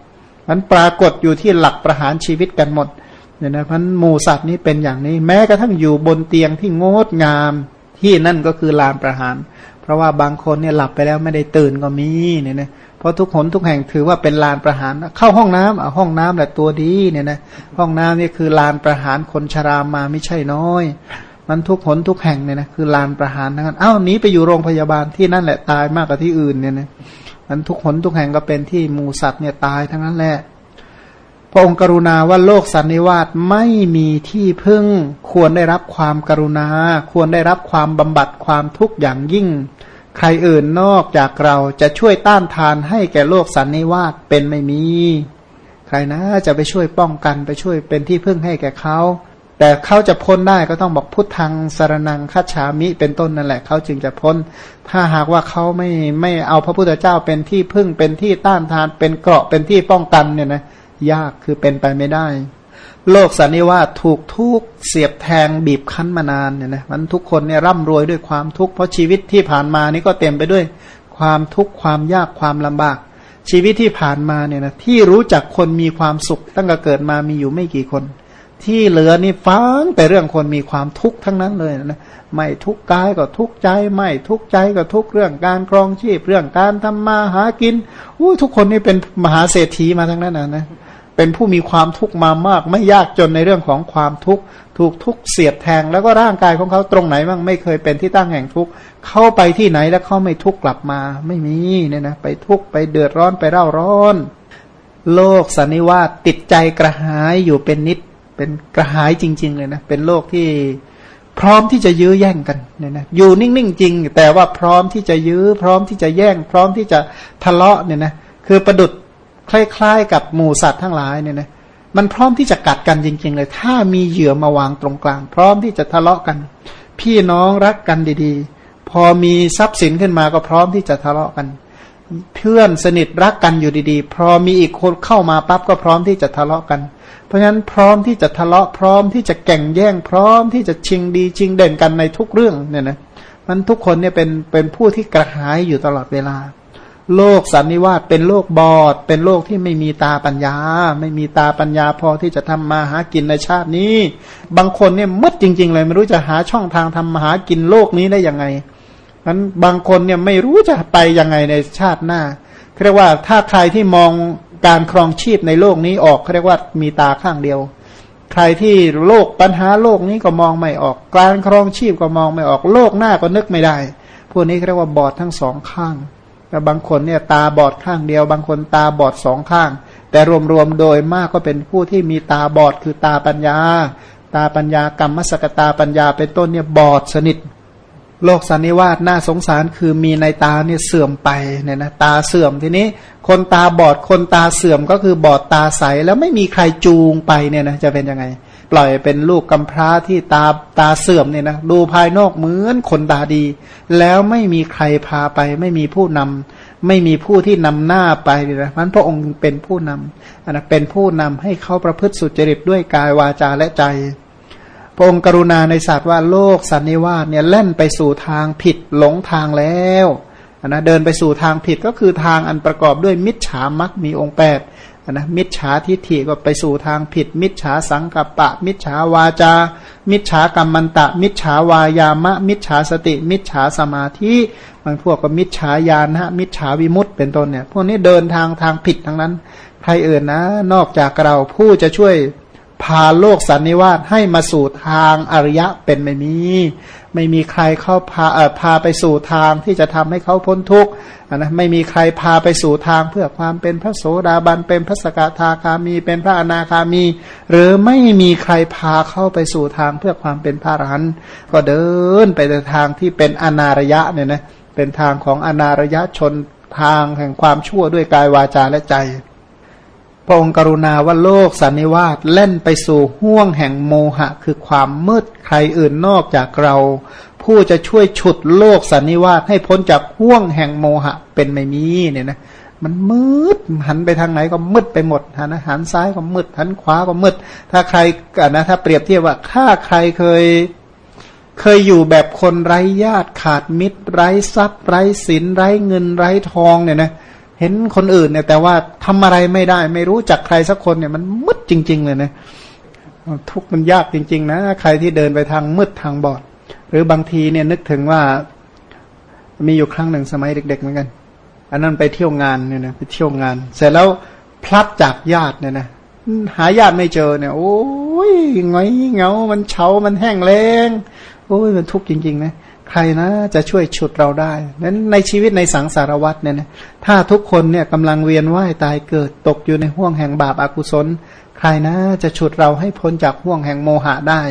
มันปรากฏอยู่ที่หลักประหารชีวิตกันหมด เนี่ยนะพันหมูสัตว์นี้เป็นอย่างนี้ แม้กระทั่งอยู่บนเตียงที่งดงามที่นั่นก็คือลานประหาร เพราะว่าบางคนเนี่ยหลับไปแล้วไม่ได้ตื่นก็มีเนี่ยนะเพราะทุกหนทุกแห่งถือว่าเป็นลานประหาร เข้าห้องน้ำอะห้องน้ำแหละตัวดีเนี่ยนะห้องน้ำนี่คือลานประหารคนชรามาไม่ใช่น้อย มันทุกหนทุกแห่งเนี่ยนะคือลานประหารทั้งนั้นอ้าวหนีไปอยู่โรงพยาบาลที่นั่นแหละตายมากกว่าที่อื่นเนี่ยนะมันทุกหนทุกแห่งก็เป็นที่หมูสัตว์เนี่ยตายทั้งนั้นแหละ ระองค์กรุณาว่าโลกสันนิวาสไม่มีที่พึ่ง ควรได้รับความกรุณา ควรได้รับความบำบัดความทุกข์อย่างยิ่ง ใครอื่นนอกจากเราจะช่วยต้านทานให้แก่โลกสันนิวาสเป็นไม่มี ใครนะจะไปช่วยป้องกันไปช่วยเป็นที่พึ่งให้แก่เขา แต่เขาจะพ้นได้ก็ต้องบอกพุทธังสารนังคัจฉามิเป็นต้นนั่นแหละเขาจึงจะพ้น ถ้าหากว่าเขาไม่ไม่เอาพระพุทธเจ้าเป็นที่พึ่งเป็นที่ต้านทานเป็นเกราะเป็นที่ป้องกันเนี่ยนะ ยากคือเป็นไปไม่ได้ โลกสันนิวาสถูกทุกเสียบแทงบีบคั้นมานานเนี่ยนะมันทุกคนเนี่ยร่ำรวยด้วยความทุกข์เพราะชีวิตที่ผ่านมานี่ก็เต็มไปด้วยความทุกข์ความยากความลำบาก ชีวิตที่ผ่านมาเนี่ยนะที่รู้จักคนมีความสุขตั้งแต่เกิดมามีอยู่ไม่กี่คน ที่เหลือนี่ฟังแต่เรื่องคนมีความทุกข์ทั้งนั้นเลยนะไม่ทุกข์กายก็ทุกข์ใจ ไม่ทุกข์ใจก็ทุกข์เรื่องการครองชีพเรื่องการทำมาหากินอู้ทุกคนนี่เป็นมหาเศรษฐีมาทั้งนั้นนะนะ เป็นผู้มีความทุกข์มามาก ไม่ยากจนในเรื่องของความทุกข์ถูกทุกข์เสียดแทง แล้วก็ร่างกายของเขาตรงไหนบ้างไม่เคยเป็นที่ตั้งแห่งทุกข์เข้าไปที่ไหนแล้วเขาไม่ทุกข์กลับมา ไม่มีเนี่ยนะไปทุกข์ไปเดือดร้อนไปเร่าร้อน โลกสันนิวาสติดใจกระหายอยู่เป็นนิดเป็นกระหายจริง ๆ เลยนะเป็นโลกที่พร้อมที่จะยื้อแย่งกันเนี่ยนะอยู่นิ่งๆจริง แต่ว่าพร้อมที่จะยื้อพร้อมที่จะแย่ง พร้อมที่จะทะเลาะเนี่ยนะคือประดุด คล้ายๆ กับหมูสัตว์ทั้งหลายเนี่ยนะมันพร้อมที่จะกัดกันจริง ๆ เลย ถ้ามีเหยื่อมาวางตรงกลาง พร้อมที่จะทะเลาะกัน พี่น้องรักกันดีๆ พอมีทรัพย์สินขึ้นมาก็พร้อมที่จะทะเลาะกัน เพื่อนสนิทรักกันอยู่ดีๆ พอมีอีกคนเข้ามาปั๊บก็พร้อมที่จะทะเลาะกัน เพราะฉะนั้นพร้อมที่จะทะเลาะพร้อมที่จะแก่งแย่ง พร้อมที่จะชิงดีชิงเด่นกันในทุกเรื่องเนี่ยนะมันทุกคนเนี่ยเป็นเป็นผู้ที่กระหายอยู่ตลอดเวลา โลกสันนิวาสเป็นโลกบอด เป็นโลกที่ไม่มีตาปัญญา ไม่มีตาปัญญาพอที่จะทำมาหากินในชาตินี้ บางคนเนี่ยมืดจริง ๆ เลยไม่รู้จะหาช่องทางทำมาหากินโลกนี้ได้ยังไงนั้นบางคนเนี่ยไม่รู้จะไปยังไงในชาติหน้าเรียกว่าถ้าใครที่มองการครองชีพในโลกนี้ออกเรียกว่ามีตาข้างเดียว ใครที่โลกปัญหาโลกนี้ก็มองไม่ออก การครองชีพก็มองไม่ออก โลกหน้าก็นึกไม่ได้ พวกนี้เรียกว่าบอดทั้งสองข้าง บางคนเนี่ยตาบอดข้างเดียว บางคนตาบอดสองข้าง แต่รวมๆโดยมากก็เป็นผู้ที่มีตาบอดคือตาปัญญา ตาปัญญากรรมสกตาปัญญาเป็นต้นเนี่ยบอดสนิท โลกสันนิวาสน่าสงสารคือมีในตาเนี่ยเสื่อมไปเนี่ยนะตาเสื่อมทีนี้ คนตาบอดคนตาเสื่อมก็คือบอดตาใสแล้วไม่มีใครจูงไปเนี่ยนะจะเป็นยังไง ล่อยเป็นลูกกำพร้าที่ตาตาเสื่อมเนี่ยนะดูภายนอกเหมือนคนตาดี แล้วไม่มีใครพาไป ไม่มีผู้นำไม่มีผู้ที่นำหน้าไปเลยนะมันพระองค์เป็นผู้นำอันนะเป็นผู้นำให้เขาประพฤติสุจริตด้วยกายวาจาและใจ พระองค์กรุณาในศาสตร์ว่าโลกสันนิวาสเนี่ยเล่นไปสู่ทางผิดหลงทางแล้วนะเดินไปสู่ทางผิดก็คือทางอันประกอบด้วยมิจฉามักมีองค์แปด นะมิจฉาทิฏฐิก็ไปสู่ทางผิด มิจฉาสังกัปปะ มิจฉาวาจา มิจฉากรรมันตะ มิจฉาวายามะ มิจฉาสติ มิจฉาสมาธิบางพวกก็มิจฉาญาณะมิจฉาวิมุตต์เป็นต้นเนี่ยพวกนี้เดินทางทางผิดทั้งนั้น ใครอื่นนะ นอกจากเราผู้จะช่วย พาโลกสันนิวาสให้มาสู่ทางอริยะเป็นไม่มี ไม่มีใครเข้าพาเอ่อพาไปสู่ทางที่จะทำให้เขาพ้นทุกข์นะไม่มีใครพาไปสู่ทางเพื่อความเป็นพระโสดาบันเป็นพระสกทาคามี เป็นพระอนาคามี หรือไม่มีใครพาเข้าไปสู่ทางเพื่อความเป็นพระอรหันต์ก็เดินไปในทางที่เป็นอนารยะเนี่ยนะเป็นทางของอนารยะชนทางแห่งความชั่วด้วยกายวาจาและใจ พระองค์กรุณาว่าโลกสันนิวาสเล่นไปสู่ห่วงแห่งโมหะ คือความมืดใครอื่นนอกจากเรา ผู้จะช่วยฉุดโลกสันนิวาสให้พ้นจากห่วงแห่งโมหะเป็นไม่มีเนี่ยนะมันมืดหันไปทางไหนก็มืดไปหมดหันหันซ้ายก็มืดหันขวาก็มืด ถ้าใครกันนะถ้าเปรียบเทียบว่าถ้าใครเคยเคยอยู่แบบคนไร้ญาติขาดมิตร ไร้ทรัพย์ ไร้สินไร้เงินไร้ทองเนี่ยนะเเห็นคนอื่นเนี่ย แต่ว่าทำอะไรไม่ได้ ไม่รู้จักใครสักคนเนี่ยมันมืดจริง ๆ เลยนะทุกมันยากจริง ๆ นะใครที่เดินไปทางมืดทางบอด หรือบางทีเนี่ยนึกถึงว่า มีอยู่ครั้งหนึ่งสมัยเด็ก ๆ เหมือนกัน อันนั้นไปเที่ยวงานเนี่ยนะไปเที่ยวงาน เสร็จแล้วพลัดจากญาติเนี่ยนะหาญาติไม่เจอเนี่ย โอ้ยงอยเงา มันเฉามันแห้งแล้งโอ้ยมันทุกข์จริง ๆ นะ ใครนะจะช่วยฉุดเราได้นั้นในชีวิตในสังสารวัตรเนี่ยนะถ้าทุกคนเนี่ยกำลังเวียนว่ายตายเกิดตกอยู่ในห่วงแห่งบาปอากุศล ใครนะจะฉุดเราให้พ้นจากห่วงแห่งโมหะได้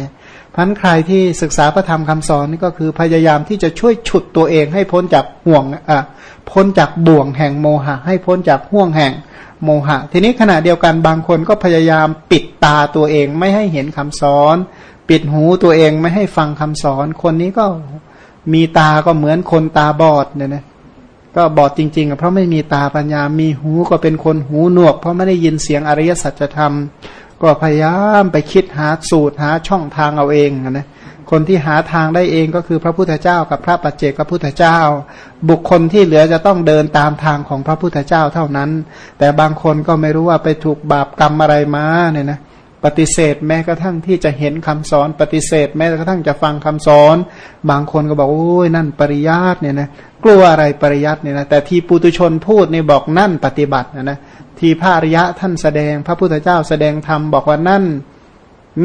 พันใครที่ศึกษาพระธรรมคำสอนนี่ก็คือพยายามที่จะช่วยฉุดตัวเองให้พ้นจากห่วงอะพ้นจากบ่วงแห่งโมหะ ให้พ้นจากห่วงแห่งโมหะ ทีนี้ขณะเดียวกันบางคนก็พยายามปิดตาตัวเองไม่ให้เห็นคำสอน ปิดหูตัวเองไม่ให้ฟังคำสอน คนนี้ก็ มีตาก็เหมือนคนตาบอดเนี่ยนะก็บอดจริงๆ เพราะไม่มีตาปัญญา มีหูก็เป็นคนหูหนวก เพราะไม่ได้ยินเสียงอริยสัจธรรม ก็พยายามไปคิดหาสูตรหาช่องทางเอาเองนะคนที่หาทางได้เองก็คือพระพุทธเจ้ากับพระปัจเจกพระพุทธเจ้า บุคคลที่เหลือจะต้องเดินตามทางของพระพุทธเจ้าเท่านั้น แต่บางคนก็ไม่รู้ว่าไปถูกบาปกรรมอะไรมาเนี่ยนะ ปฏิเสธแม้กระทั่งที่จะเห็นคำสอน ปฏิเสธ แม้กระทั่งจะฟังคำสอน บางคนก็บอกโอ้ยนั่นปริยัติเนี่ยนะกลัวอะไรปริยัติเนี่ยนะแต่ที่ปุตุชนพูดนี่บอกนั่นปฏิบัตินะนะที่พระอริยะท่านแสดง พระพุทธเจ้าแสดงธรรมบอกว่านั่น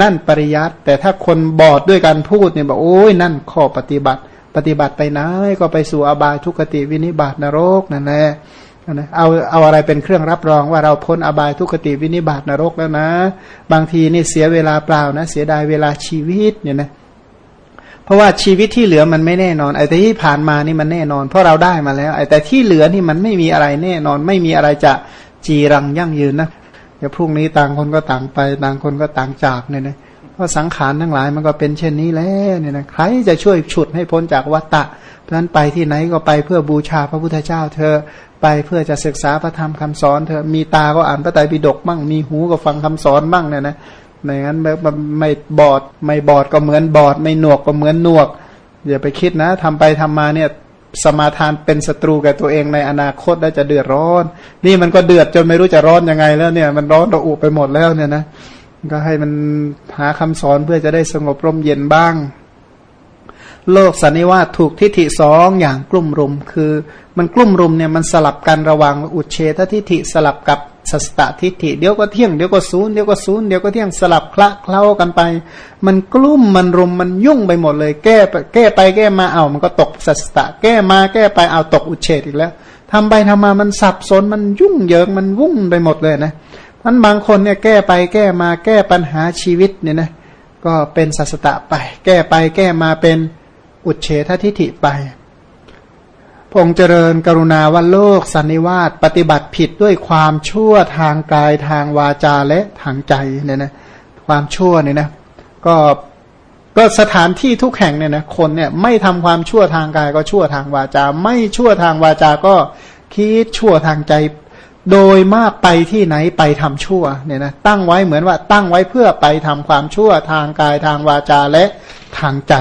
นั่นปริยัติ แต่ถ้าคนบอดด้วยการพูดเนี่ยบอกโอ้ยนั่นข้อปฏิบัติ ปฏิบัติไปไหนก็ไปสู่อบายทุกติวินิบาตนรกนั่นแหละ นะเอาเอาอะไรเป็นเครื่องรับรองว่าเราพ้นอบายทุกติวินิบาตนรกแล้วนะ บางทีนี่เสียเวลาเปล่านะ เสียดายเวลาชีวิตเนี่ยนะเพราะว่าชีวิตที่เหลือมันไม่แน่นอน ไอ้แต่ที่ผ่านมานี่มันแน่นอน เพราะเราได้มาแล้ว ไอ้แต่ที่เหลือนี่มันไม่มีอะไรแน่นอน ไม่มีอะไรจะจีรังยั่งยืนนะเดี๋ยวพรุ่งนี้ต่างคนก็ต่างไป ต่างคนก็ต่างจากเนี่ยนะเพราะสังขารทั้งหลายมันก็เป็นเช่นนี้แล้วเนี่ยนะใครจะช่วยฉุดให้พ้นจากวัฏฏะเพราะนั้นไปที่ไหนก็ไปเพื่อบูชาพระพุทธเจ้าเธอ ไปเพื่อจะศึกษาพระธรรมคำสอนเธอมีตาก็อ่านพระไตรปิฎกบ้างมีหูก็ฟังคำสอนบ้างเนี่ยนะไม่งั้นไม่บอดไม่บอดก็เหมือนบอด ไม่หนวกก็เหมือนหนวกอย่าไปคิดนะทำไปทำมาเนี่ยสมาทานเป็นศัตรูกับตัวเองในอนาคตได้จะเดือดร้อน นี่มันก็เดือดจนไม่รู้จะร้อนยังไงแล้วเนี่ย มันร้อนระอุไปหมดแล้วเนี่ยนะก็ให้มันหาคำสอนเพื่อจะได้สงบร่มเย็นบ้าง โลกสันนิวาสถูกทิฏฐิสองอย่างกลุ่มรุม คือมันกลุ่มรุมเนี่ยมันสลับกันระหว่างอุเฉททิฏฐิสลับกับสัสตทิฏฐิเดี๋ยวก็เที่ยงเดี๋ยวก็ศูนย์เดี๋ยวก็ศูนย์เดี๋ยวก็เที่ยงสลับคละเคล้ากันไป มันกลุ่มมันรุมมันยุ่งไปหมดเลย แก้แก้ไปแก้มาเอามันก็ตกสัสตะ แก้มาแก้ไปเอาตกอุเฉดอีกแล้วทำไปทำมามันสับสนมันยุ่งเหยิงมันวุ่นไปหมดเลยนะมันบางคนเนี่ยแก้ไปแก้มาแก้ปัญหาชีวิตเนี่ยนะก็เป็นสัสตะไป แก้ไปแก้มาเป็น อุเฉททิฏฐิไปพงเจริญกรุณาว่าโลกสันนิวาสปฏิบัติผิดด้วยความชั่วทางกายทางวาจาและทางใจเนี่ยนะความชั่วเนี่ยนะก็ก็สถานที่ทุกแห่งเนี่ยนะคนเนี่ยไม่ทำความชั่วทางกายก็ชั่วทางวาจา ไม่ชั่วทางวาจา ก็คิดชั่วทางใจ โดยมากไปที่ไหนไปทำชั่วเนี่ยนะตั้งไว้เหมือนว่าตั้งไว้เพื่อไปทำความชั่วทางกายทางวาจาและทางใจ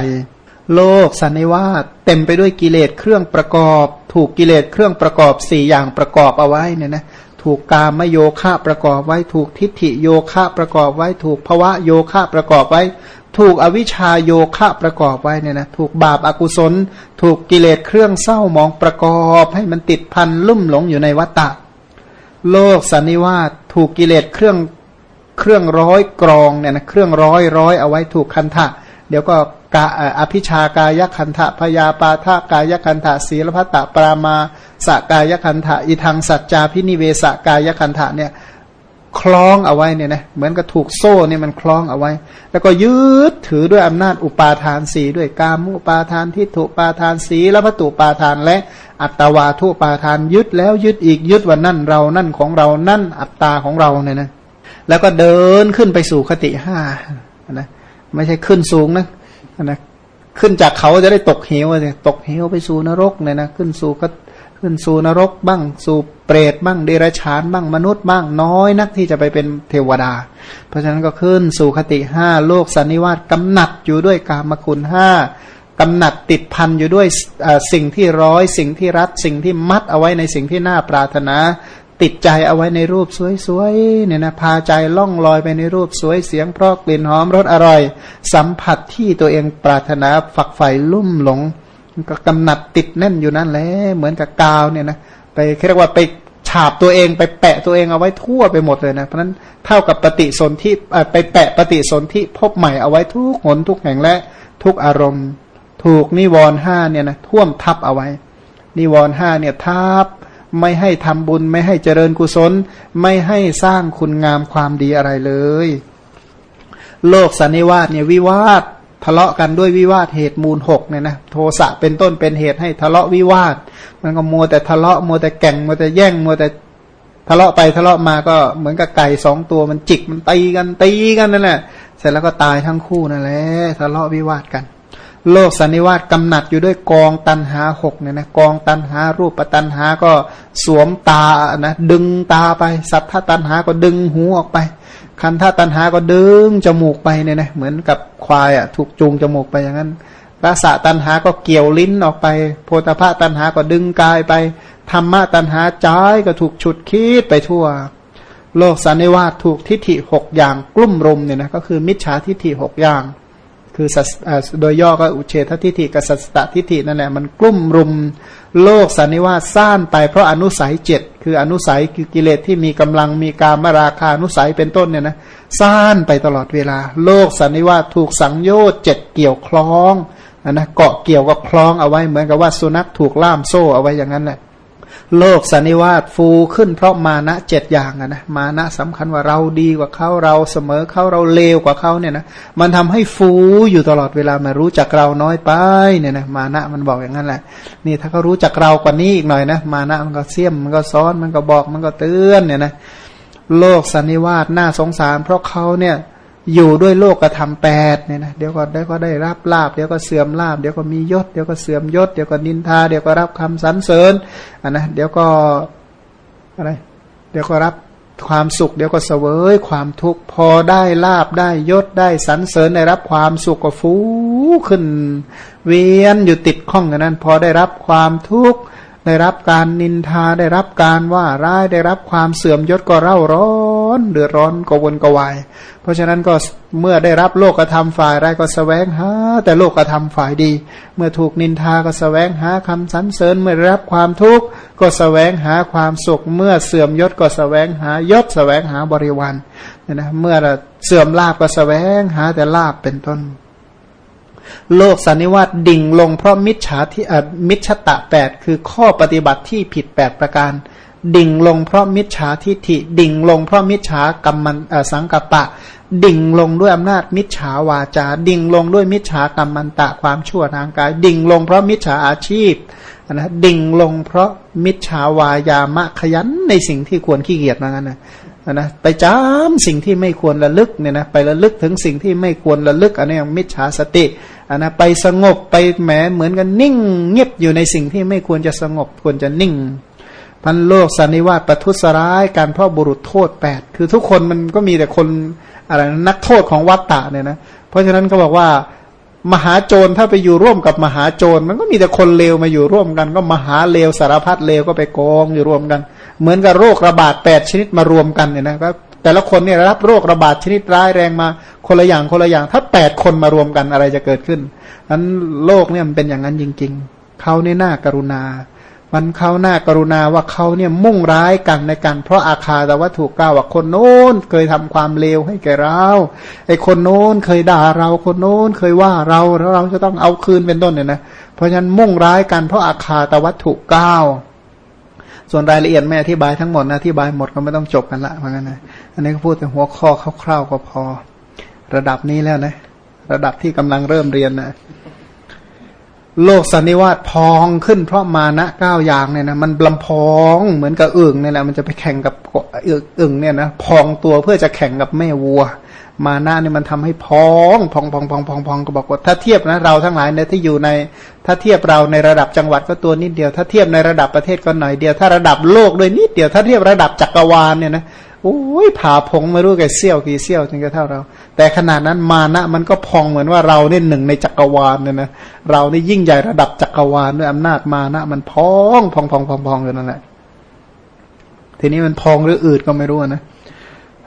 โลกสันนิวาสเต็มไปด้วยกิเลสเครื่องประกอบ ถูกกิเลสเครื่องประกอบสี่อย่างประกอบเอาไว้เนี่ยนะถูกกามโยคะประกอบไว้ ถูกทิฏฐิโยคะประกอบไว้ ถูกภวะโยคะประกอบไว้ ถูกอวิชาโยคะประกอบไว้เนี่ยนะถูกบาปอากุศล ถูกกิเลสเครื่องเศร้ามองประกอบให้มันติดพันลุ่มหลงอยู่ในวัฏฏะโลกสันนิวาสถูกกิเลสเครื่องเครื่องร้อยกรองเนี่ยนะเครื่องร้อยร้อยเอาไว้ถูกคันทะเดี๋ยวก็ กาอภิชากายคันทะพยาปาทากายคันทะศีลพัตตปรามาสกายคันทะอิทังสัจจาพินิเวสกายคันทะเนี่ยคล้องเอาไว้เนี่ยนะเหมือนกับถูกโซ่เนี่ยมันคล้องเอาไว้ แล้วก็ยึดถือด้วยอำนาจอุปาทานสีด้วยกามุปาทานทิฏฐุปาทานสีและพัตุปาทานและอัตตวาทุปาทานยึดแล้วยึดอีกยึดว่านั่นเรานั่นของเรานั่นอัตตาของเราเนี่ยนะแล้วก็เดินขึ้นไปสู่คติห้านะไม่ใช่ขึ้นสูงนะ นะขึ้นจากเขาจะได้ตกเหวเลยตกเหวไปสู่นรกเนี่ยนะขึ้นสู่ก็ขึ้นสู่นรกบ้าง สู่เปรตบ้างเดรัจฉานบ้างมนุษย์บ้างน้อยนักที่จะไปเป็นเทวดา เพราะฉะนั้นก็ขึ้นสู่คติห้าโลกสันนิวาสกำหนัดอยู่ด้วยกามคุณห้ากำหนัดติดพันอยู่ด้วยสิ่งที่ร้อยสิ่งที่รัดสิ่งที่มัดเอาไว้ในสิ่งที่น่าปรารถนา ติดใจเอาไว้ในรูปสวยๆเนี่ยนะพาใจล่องลอยไปในรูปสวยเสียงเพราะกลิ่นหอมรสอร่อย สัมผัสที่ตัวเองปรารถนาฝักใฝ่ลุ่มหลง ก็กำหนัดติดแน่นอยู่นั่นแหละเหมือนกับกาวเนี่ยนะไปเรียกว่าไปฉาบตัวเองไปแปะตัวเองเอาไว้ทั่วไปหมดเลยนะเพราะนั้นเท่ากับปฏิสนธิไปแปะปฏิสนธิพบใหม่เอาไว้ทุกหนทุกแห่งและทุกอารมณ์ ถูกนิวรณ์ห้าเนี่ยนะท่วมทับเอาไว้ นิวรณ์ห้าเนี่ยทับ ไม่ให้ทำบุญ ไม่ให้เจริญกุศล ไม่ให้สร้างคุณงามความดีอะไรเลย โลกสันนิวาสเนี่ยวิวาททะเลาะกันด้วยวิวาทเหตุมูลหกเนี่ยนะโทสะเป็นต้นเป็นเหตุให้ทะเลาะวิวาท มันก็มัวแต่ทะเลาะมัวแต่แก่งมัวแต่แย่งมัวแต่ทะเลาะไปทะเลาะมาก็เหมือนกับไก่สองตัวมันจิกมันตีกันตีกันนั่นแหละเสร็จแล้วก็ตายทั้งคู่นั่นแหละทะเลาะวิวาทกัน โลกสันนิวาสกำหนัดอยู่ด้วยกองตันหาหกเนี่ยนะกองตันหารูปตันหาก็สวมตานะดึงตาไป สัทธตันหาก็ดึงหูออกไป คันธตันหาก็ดึงจมูกไปเนี่ยนะเหมือนกับควายอะถูกจูงจมูกไปอย่างนั้นรสะตันหาก็เกี่ยวลิ้นออกไป โพธพะตันหาก็ดึงกายไปธรรมะตันหาใจก็ถูกฉุดคิดไปทั่ว โลกสันนิวาสถูกทิฏฐิหกอย่างกลุ่มรุมเนี่ยนะก็คือมิจฉาทิฏฐิหกอย่าง คือโดยย่อก็อุเฉททิฏฐิกับสัสตทิฏฐินั่นแหละมันกลุ่มรุมโลกสันนิวาสร้างไปเพราะอนุสัยเจ็ดคืออนุสัยคือกิเลสที่มีกำลังมีการมราคานุสัยเป็นต้นเนี่ยนะสร้างไปตลอดเวลา โลกสันนิวาสถูกสังโยชน์เจ็ดเกี่ยวคล้องนะเกาะเกี่ยวกับคล้องเอาไว้เหมือนกับว่าสุนัขถูกล่ามโซ่เอาไว้อย่างนั้นแหละ โลกสันนิวาสฟูขึ้นเพราะมานะเจ็ดอย่างอะนะ มานะสำคัญว่าเราดีกว่าเขาเราเสมอเขาเราเลวกว่าเขาเนี่ยนะ มันทำให้ฟูอยู่ตลอดเวลามารู้จักเราน้อยไปเนี่ยนะมานะมันบอกอย่างนั้นแหละ นี่ถ้าเขารู้จักเรากว่านี้อีกหน่อยนะ มานะมันก็เสี่ยมมันก็ซ้อนมันก็บอกมันก็เตือนเนี่ยนะ โลกสันนิวาสน่าสงสาร เพราะเขาเนี่ย อยู่ด้วยโลกกระทำแปดเนี่ยนะเดี๋ยวก็ได้ก็ได้รับลาบเดี๋ยวก็เสื่อมลาบเดี๋ยวก็มียศเดี๋ยวก็เสื่อมยศเดี๋ยวก็นินทาเดี๋ยวก็รับคำสรรเสริญอะนะเดี๋ยวก็อะไรเดี๋ยวก็รับความสุข เดี๋ยวก็เสวยความทุกข์พอได้ลาบได้ยศได้สรรเสริญได้รับความสุขก็ฟูขึ้น เวียนอยู่ติดข้องกันนั้น พอได้รับความทุกข์ ได้รับการนินทาได้รับการว่าร้ายได้รับความเสื่อมยศก็เร่าร้อนเดือดร้อนกวนกวาย เพราะฉะนั้นก็เมื่อได้รับโลกธรรมฝ่ายไรก็สแสวงหาแต่โลกธรรมฝ่ายดี เมื่อถูกนินทาก็สแสวงหาคำสรรเสริญเมื่อได้รับความทุกข์ก็สแสวงหาความสุข เมื่อเสื่อมยศก็สแสวงหายศสแสวงหาบริวารนะเมื่อเสื่อมลาบก็สแสวงหาแต่ลาบเป็นต้น โลกสันนิวาตดิ่งลงเพราะมิจฉาที่มิจฉตะแปดคือข้อปฏิบัติที่ผิดแปดประการ ดิ่งลงเพราะมิจฉาทิฏฐิ ดิ่งลงเพราะมิจฉากรรมันสังกัปปะ ดิ่งลงด้วยอำนาจมิจฉาวาจา ดิ่งลงด้วยมิจฉากรรมันตะความชั่วทางกาย ดิ่งลงเพราะมิจฉาอาชีพนะดิ่งลงเพราะมิจฉาวายามะขยันในสิ่งที่ควรขี้เกียจมางั้นนะ นะไปจำสิ่งที่ไม่ควรระลึกเนี่ยนะไประลึกถึงสิ่งที่ไม่ควรระลึกอันนี้มิจฉาสติอันนะไปสงบไปแหมเหมือนกันนิ่ง เงียบอยู่ในสิ่งที่ไม่ควรจะสงบควรจะนิ่ง พันโลกสันนิวาตประทุษร้ายการพ่อบุรุษโทษแปดคือทุกคนมันก็มีแต่คนอะไรนักโทษของวัตตะเนี่ยนะเพราะฉะนั้นก็บอกว่ามหาโจรถ้าไปอยู่ร่วมกับมหาโจรมันก็มีแต่คนเลวมาอยู่ร่วมกัน ก็มหาเลวสารพัดเลวก็ไปกองอยู่ร่วมกัน เหมือนกับโรคระบาดแปดชนิดมารวมกันเนี่ยนะก็แต่ละคนเนี่ยรับโรคระบาดชนิดร้ายแรงมา คนละอย่างคนละอย่าง ถ้าแปดคนมารวมกันอะไรจะเกิดขึ้นนั้นโลกเนี่ยมันเป็นอย่างนั้นจริง ๆเขาเนี่ยน่ากรุณา มันเขาหน้ากรุณาว่าเขาเนี่ยมุ่งร้ายกันในการเพราะอาคาแต่ว่าถูกกล่าวว่าคนโน้นเคยทำความเลวให้แก่เราไอ้คนโน้นเคยด่าเราคนโน้นเคยว่าเราแล้วเราจะต้องเอาคืนเป็นต้นเนี่ยนะเพราะฉะนั้นมุ่งร้ายกันเพราะอาคาแต่วัตถุเก้า ส่วนรายละเอียดแม่อธิบายทั้งหมดนะอธิบายหมดก็ไม่ต้องจบกันละเพราะงั้นนะอันนี้ก็พูดแต่หัวข้อคร่าวๆก็พอ ระดับนี้แล้วนะ ระดับที่กำลังเริ่มเรียนนะโลกสันนิวาสพองขึ้นเพราะมานะเก้าอย่างเนี่ยนะมันลำพองเหมือนกับอึ่งเนี่ยแหละมันจะไปแข่งกับอึ่งเนี่ยนะพองตัวเพื่อจะแข่งกับแม่วัว มานะเนี่ยมันทำให้พองพองพองพองพองพองก็บอกว่าถ้าเทียบนะเราทั้งหลายเนี่ยที่อยู่ในถ้าเทียบเราในระดับจังหวัดก็ตัวนิดเดียว ถ้าเทียบในระดับประเทศก็หน่อยเดียว ถ้าระดับโลกด้วยนิดเดียว ถ้าเทียบระดับจักรวาลเนี่ยนะโอ้ยผ่าพงไม่รู้กี่เสี้ยวกี่เสี้ยวจึงจะเท่าเรา แต่ขนาดนั้นมานะมันก็พองเหมือนว่าเราเนี่ยหนึ่งในจักรวาลเนี่ยนะเรานี่ยิ่งใหญ่ระดับจักรวาลด้วยอำนาจมานะ มันพองพองพองพองพองอยู่นั่นแหละทีนี้มันพองหรืออืดก็ไม่รู้นะ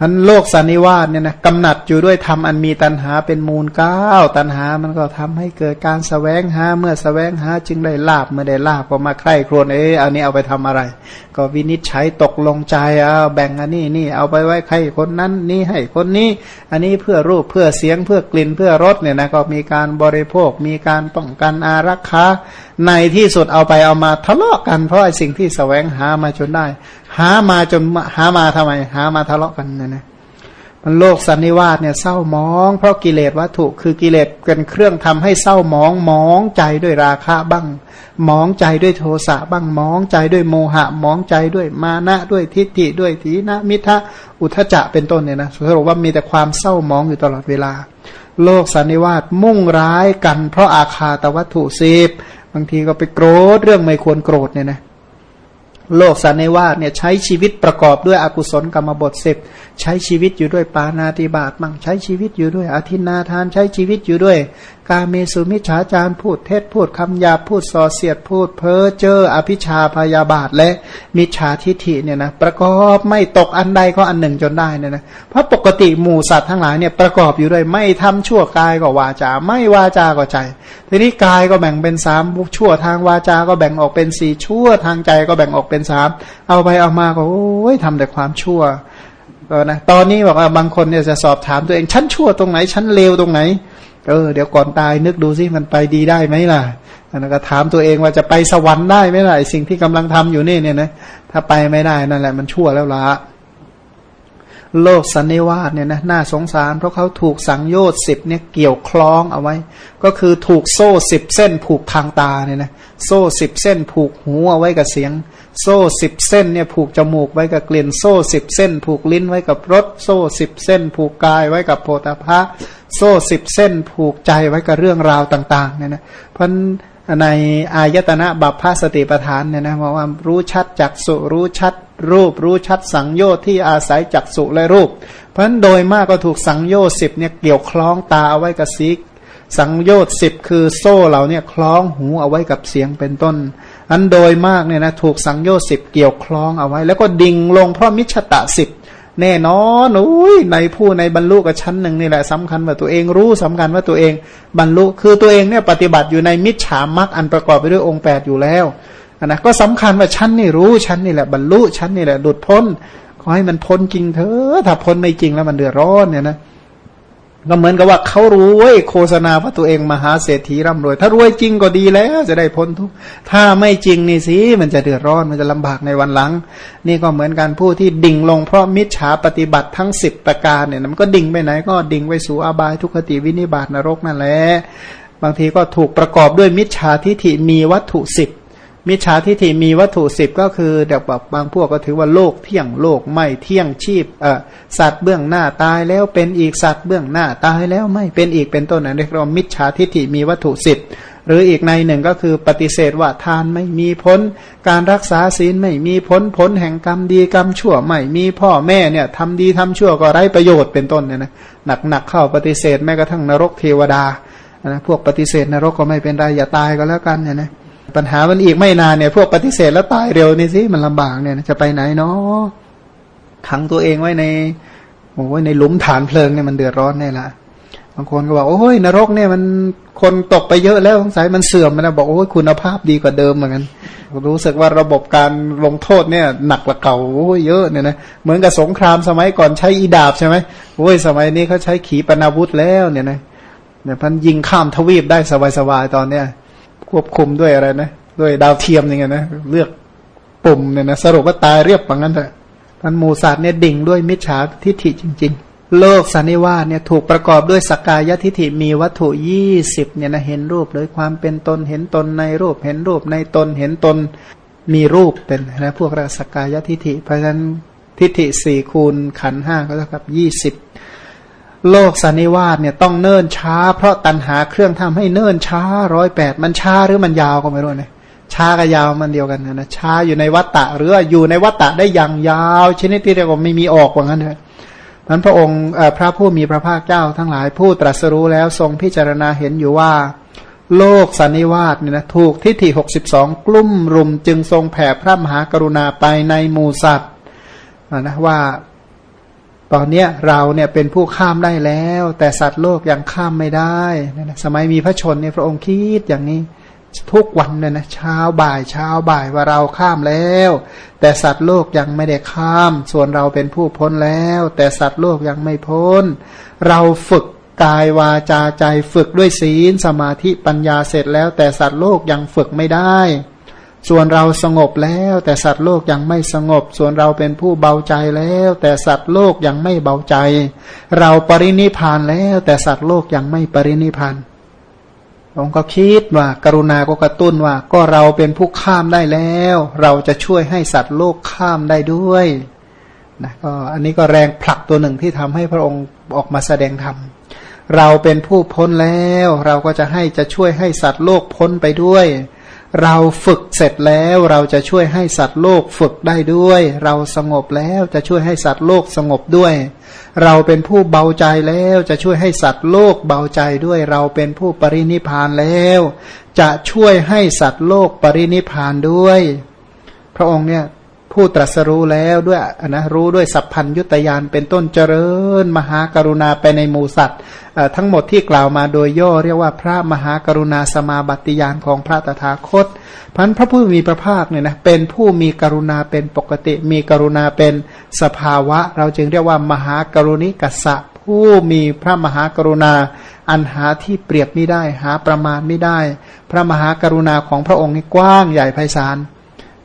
ทันโลกสันนิวาสเนี่ยนะกำหนัดอยู่ด้วยธรรมอันมีตันหาเป็นมูลเก้าตันหามันก็ทำให้เกิดการสแสวงหาเมื่อสแสวงหาจึงได้ลาบเมื่อได้ลาบก็มาใคร่ครวญเอ๊ะอันนี้เอาไปทำอะไร ก็วินิจฉัยตกลงใจเอาแบ่งอันนี้นี่เอาไปไว้ใครคนนั้นนี่ให้คนนี้ อันนี้เพื่อรูปเพื่อเสียงเพื่อกลิ่นเพื่อรสเนี่ยนะก็มีการบริโภค มีการป้องกันอารักขาในที่สุดเอาไปเอามาทะเลาะกันเพราะไอ้สิ่งที่สแสวงหามาจนได้ หามาจนหามาทำไม หามาทะเลาะกันนี่ยนะมันโลกสันนิวาสเนี่ยเศร้ามอง เพราะกิเลสวัตถุคือกิเลสเป็นเครื่องทำให้เศร้ามองมองใจด้วยราคะบ้าง มองใจด้วยโทสะบ้างมองใจด้วยโมหะ มองใจด้วยมานะด้วยทิฏฐิด้วยทีนะมิทะอุทจะเป็นต้นเนี่ยนะสรุปว่ามีแต่ความเศร้ามองอยู่ตลอดเวลา โลกสันนิวาสมุ่งร้ายกัน เพราะอาคาตวัตถุสิบบางทีก็ไปโกรธเรื่องไม่ควรโกรธเนี่ยนะ โลกสันนิวาสเนี่ยใช้ชีวิตประกอบด้วยอกุศลกรรมบทสิบใช้ชีวิตอยู่ด้วยปานาติบาตมั่งใช้ชีวิตอยู่ด้วยอธินาทาน ใช้ชีวิตอยู่ด้วยกาเมสุมิชฌาจารพูดเท็จพูดคำหยาพูดส่อเสียดพูด เพ้อเจ้ออภิชาพยาบาทและมิจฉาทิฐิเนี่ยนะประกอบไม่ตกอันใดก็อันหนึ่งจนได้เนี่ยนะเพราะปกติหมู่สัตว์ทั้งหลายเนี่ยประกอบอยู่ด้วยไม่ทำชั่วกายก็วาจา ไม่วาจาก็ใจ ทีนี้กายก็แบ่งเป็นสามชั่วทางวาจาก็แบ่งออกเป็นสี่ชั่วทางใจก็แบ่งออกเป็นสามเอาไปเอามาก็โอ้ยทำแต่ความชั่วก็นะตอนนี้บอกว่าบางคนเนี่ยจะสอบถามตัวเอง ฉันชั่วตรงไหน ฉันเลวตรงไหน เออเดี๋ยวก่อนตายนึกดูสิมันไปดีได้ไหมล่ะแล้วก็ถามตัวเองว่าจะไปสวรรค์ได้ไหมล่ะสิ่งที่กำลังทำอยู่นี่เนี่ยนะถ้าไปไม่ได้นั่นแหละมันชั่วแล้วละ โลกสันนิวาสเนี่ยนะน่าสงสาร เพราะเขาถูกสังโยชน์สิบเนี่ยเกี่ยวคล้องเอาไว้ ก็คือถูกโซ่สิบเส้นผูกทางตาเนี่ยนะโซ่สิบเส้นผูกหูเอาไว้กับเสียง โซ่สิบเส้นเนี่ยผูกจมูกไว้กับกลิ่น โซ่สิบเส้น ผูกลิ้นไว้กับรสโซ่สิบเส้น ผูกกายไว้กับโพธาภะโซ่สิบเส้น ผูกใจไว้กับเรื่องราวต่าง ๆ เนี่ยนะเพราะในอายตนะบัพพสติปทานเนี่ยนะบอกว่ารู้ชัดจักสุรู้ชัด รูปรู้ชัดสังโยชน์ที่อาศัยจักสุและรูป เพราะฉะนั้นโดยมากก็ถูกสังโยชน์สิบเนี่ยเกี่ยวคล้องตาเอาไว้กับสีสังโยชน์สิบคือโซ่เหล่านี้คล้องหูเอาไว้กับเสียงเป็นต้น อันโดยมากเนี่ยนะถูกสังโยชน์สิบเกี่ยวคล้องเอาไว้ แล้วก็ดิ่งลงเพราะมิชตะสิบแน่นอนอุ้ยในผู้ในบรรลุกับชั้นหนึ่งนี่แหละสำคัญว่าตัวเองรู้สำคัญว่าตัวเองบรรลุคือตัวเองเนี่ยปฏิบัติอยู่ในมิจฉามรรคอันประกอบไปด้วยองค์แปดอยู่แล้ว นะก็สำคัญว่าชั้นนี่รู้ชั้นนี่แหละบรรลุชั้นนี่แหละดุดพ้น ขอให้มันพ้นจริงเถอะถ้าพ้นไม่จริงแล้วมันเดือดร้อนเนี่ยนะก็เหมือนกับว่าเขารู้เว้ยโฆษณาว่าตัวเองมหาเศรษฐีร่ำรวย ถ้ารวยจริงก็ดีแล้วจะได้พ้นทุกถ้าไม่จริงนี่สิมันจะเดือดร้อนมันจะลำบากในวันหลัง นี่ก็เหมือนกันผู้ที่ดิ่งลงเพราะมิจฉาปฏิบัติทั้งสิบประการเนี่ยมันก็ดิ่งไปไหนก็ดิ่งไปสู่อาบายทุกขติวินิบาตนรกนั่นแหละบางทีก็ถูกประกอบด้วยมิจฉาทิฐิมีวัตถุสิบ มิจฉาทิฏฐิมีวัตถุสิบก็คือเดี๋ยวแบบบางพวกก็ถือว่าโลกเที่ยงโลกไม่เที่ยงชีพเออสัตว์เบื้องหน้าตายแล้วเป็นอีกสัตว์เบื้องหน้าตายแล้วไม่เป็นอีกเป็นต้นนะเรียกว่ามิจฉาทิฏฐิมีวัตถุสิบหรืออีกในหนึ่งก็คือปฏิเสธว่าทานไม่มีพ้น การรักษาศีลไม่มีพ้นผลแห่งกรรมดีกรรมชั่วไม่มีพ่อแม่เนี่ยทำดีทำชั่วก็ไร้ประโยชน์เป็นต้นเนี่ยนะหนักหนักเข้าปฏิเสธแม้กระทั่งนรกเทวดานะพวกปฏิเสธนรกก็ไม่เป็นไรอย่าตายก็แล้วกันเนี่ยนะ ปัญหามันอีกไม่นานเนี่ยพวกปฏิเสธแล้วตายเร็วนี่สิมันลำบากเนี่ยจะไปไหนเนาะขังตัวเองไว้ในโอ้ยในหลุมฐานเพลิงเนี่ยมันเดือดร้อนแน่ละบางคนก็บอกโอ้ยนรกเนี่ยมันคนตกไปเยอะแล้วสงสัยมันเสื่อมมันนะบอกโอ้ยคุณภาพดีกว่าเดิมเหมือนกันรู้สึกว่าระบบการลงโทษเนี่ย หนักกว่าเก่าโอ้ยเยอะเนี่ยนะเหมือนกับสงครามสมัยก่อนใช้อีดาบใช่ไหมโอ้ยสมัยนี้เขาใช้ขีปนาวุธแล้วเนี่ยนะเนี่ยพันยิงข้ามทวีปได้สบายๆตอนเนี้ย ควบคุมด้วยอะไรนะ ด้วยดาวเทียมอย่างเงี้ยนะเลือกปุ่มเนี่ยนะสรุปว่าตายเรียบว่างั้นเถอะท่านมูสัตว์เนี่ยดิ่งด้วยมิจฉาทิฏฐิจริง ๆ โลกสันนิวาสเนี่ยถูกประกอบด้วยสกายทิฏฐิมีวัตถุยี่สิบเนี่ยนะเห็นรูปเลยความเป็นตนเห็นตนในรูป เห็นรูปในตนเห็นตนมีรูปเป็นนะพวกเราสกายทิฏฐิ เพราะฉะนั้นทิฏฐิสี่คูณขันห้าก็เท่ากับยี่สิบ โลกสันนิวาสเนี่ยต้องเนิ่นช้า เพราะตันหาเครื่องทำให้เนิ่นช้าร้อยแปดมันช้าหรือมันยาวก็ไม่รู้นี่ยช้ากับยาวมันเดียวกันนะช้าอยู่ในวัตตะหรืออยู่ในวัตตะได้อย่างยาว ชนิดที่เรียกว่าไม่มีออกว่างั้นเถอะนั้นพระองค์พระผู้มีพระภาคเจ้าทั้งหลายผู้ตรัสรู้แล้วทรงพิจารณาเห็นอยู่ว่า โลกสันนิวาสเนี่ยนะถูกทิฏฐิหกสิบสองกลุ่มรุมจึงทรงแผ่พระมหากรุณาไปในหมู่สัตว์นะว่า ตอนเนี้ยเราเนี่ยเป็นผู้ข้ามได้แล้ว แต่สัตว์โลกยังข้ามไม่ได้นะสมัยมีพระชนเนี่ยพระองค์คิดอย่างนี้ทุกวันเนี่ยนะเช้าบ่ายเช้าบ่ายว่าเราข้ามแล้ว แต่สัตว์โลกยังไม่ได้ข้าม ส่วนเราเป็นผู้พ้นแล้ว แต่สัตว์โลกยังไม่พ้น เราฝึกกายวาจาใจฝึกด้วยศีลสมาธิปัญญาเสร็จแล้ว แต่สัตว์โลกยังฝึกไม่ได้ ส่วนเราสงบแล้ว แต่สัตว์โลกยังไม่สงบ ส่วนเราเป็นผู้เบาใจแล้ว แต่สัตว์โลกยังไม่เบาใจ เราปรินิพานแล้ว แต่สัตว์โลกยังไม่ปรินิพานองค์ก็คิดว่า กรุณาก็กระตุ้นว่า ก็เราเป็นผู้ข้ามได้แล้ว เราจะช่วยให้สัตว์โลกข้ามได้ด้วยนะก็อันนี้ก็แรงผลักตัวหนึ่งที่ทำให้พระองค์ออกมาแสดงธรรมเราเป็นผู้พ้นแล้ว เราก็จะให้จะช่วยให้สัตว์โลกพ้นไปด้วย เราฝึกเสร็จแล้วเราจะช่วยให้สัตว์โลกฝึกได้ด้วย เราสงบแล้วจะช่วยให้สัตว์โลกสงบด้วย เราเป็นผู้เบาใจแล้วจะช่วยให้สัตว์โลกเบาใจด้วย เราเป็นผู้ปรินิพานแล้ว จะช่วยให้สัตว์โลกปรินิพานด้วย พระองค์เนี่ย ผู้ตรัสรู้แล้วด้วยนะรู้ด้วยสัพพัญยุตยานเป็นต้นเจริญ มหากรุณาไปในหมู่สัตว์ทั้งหมดที่กล่าวมาโดยย่อเรียกว่าพระมหากรุณาสมาบัติยานของพระตถาคตพันพระผู้มีพระภาคเนี่ยนะเป็นผู้มีกรุณาเป็นปกติ มีกรุณาเป็นสภาวะ เราจึงเรียกว่ามหากรุณิกัสสะผู้มีพระมหากรุณา อันหาที่เปรียบไม่ได้หาประมาณไม่ได้ พระมหากรุณาของพระองค์นี่กว้างใหญ่ไพศาล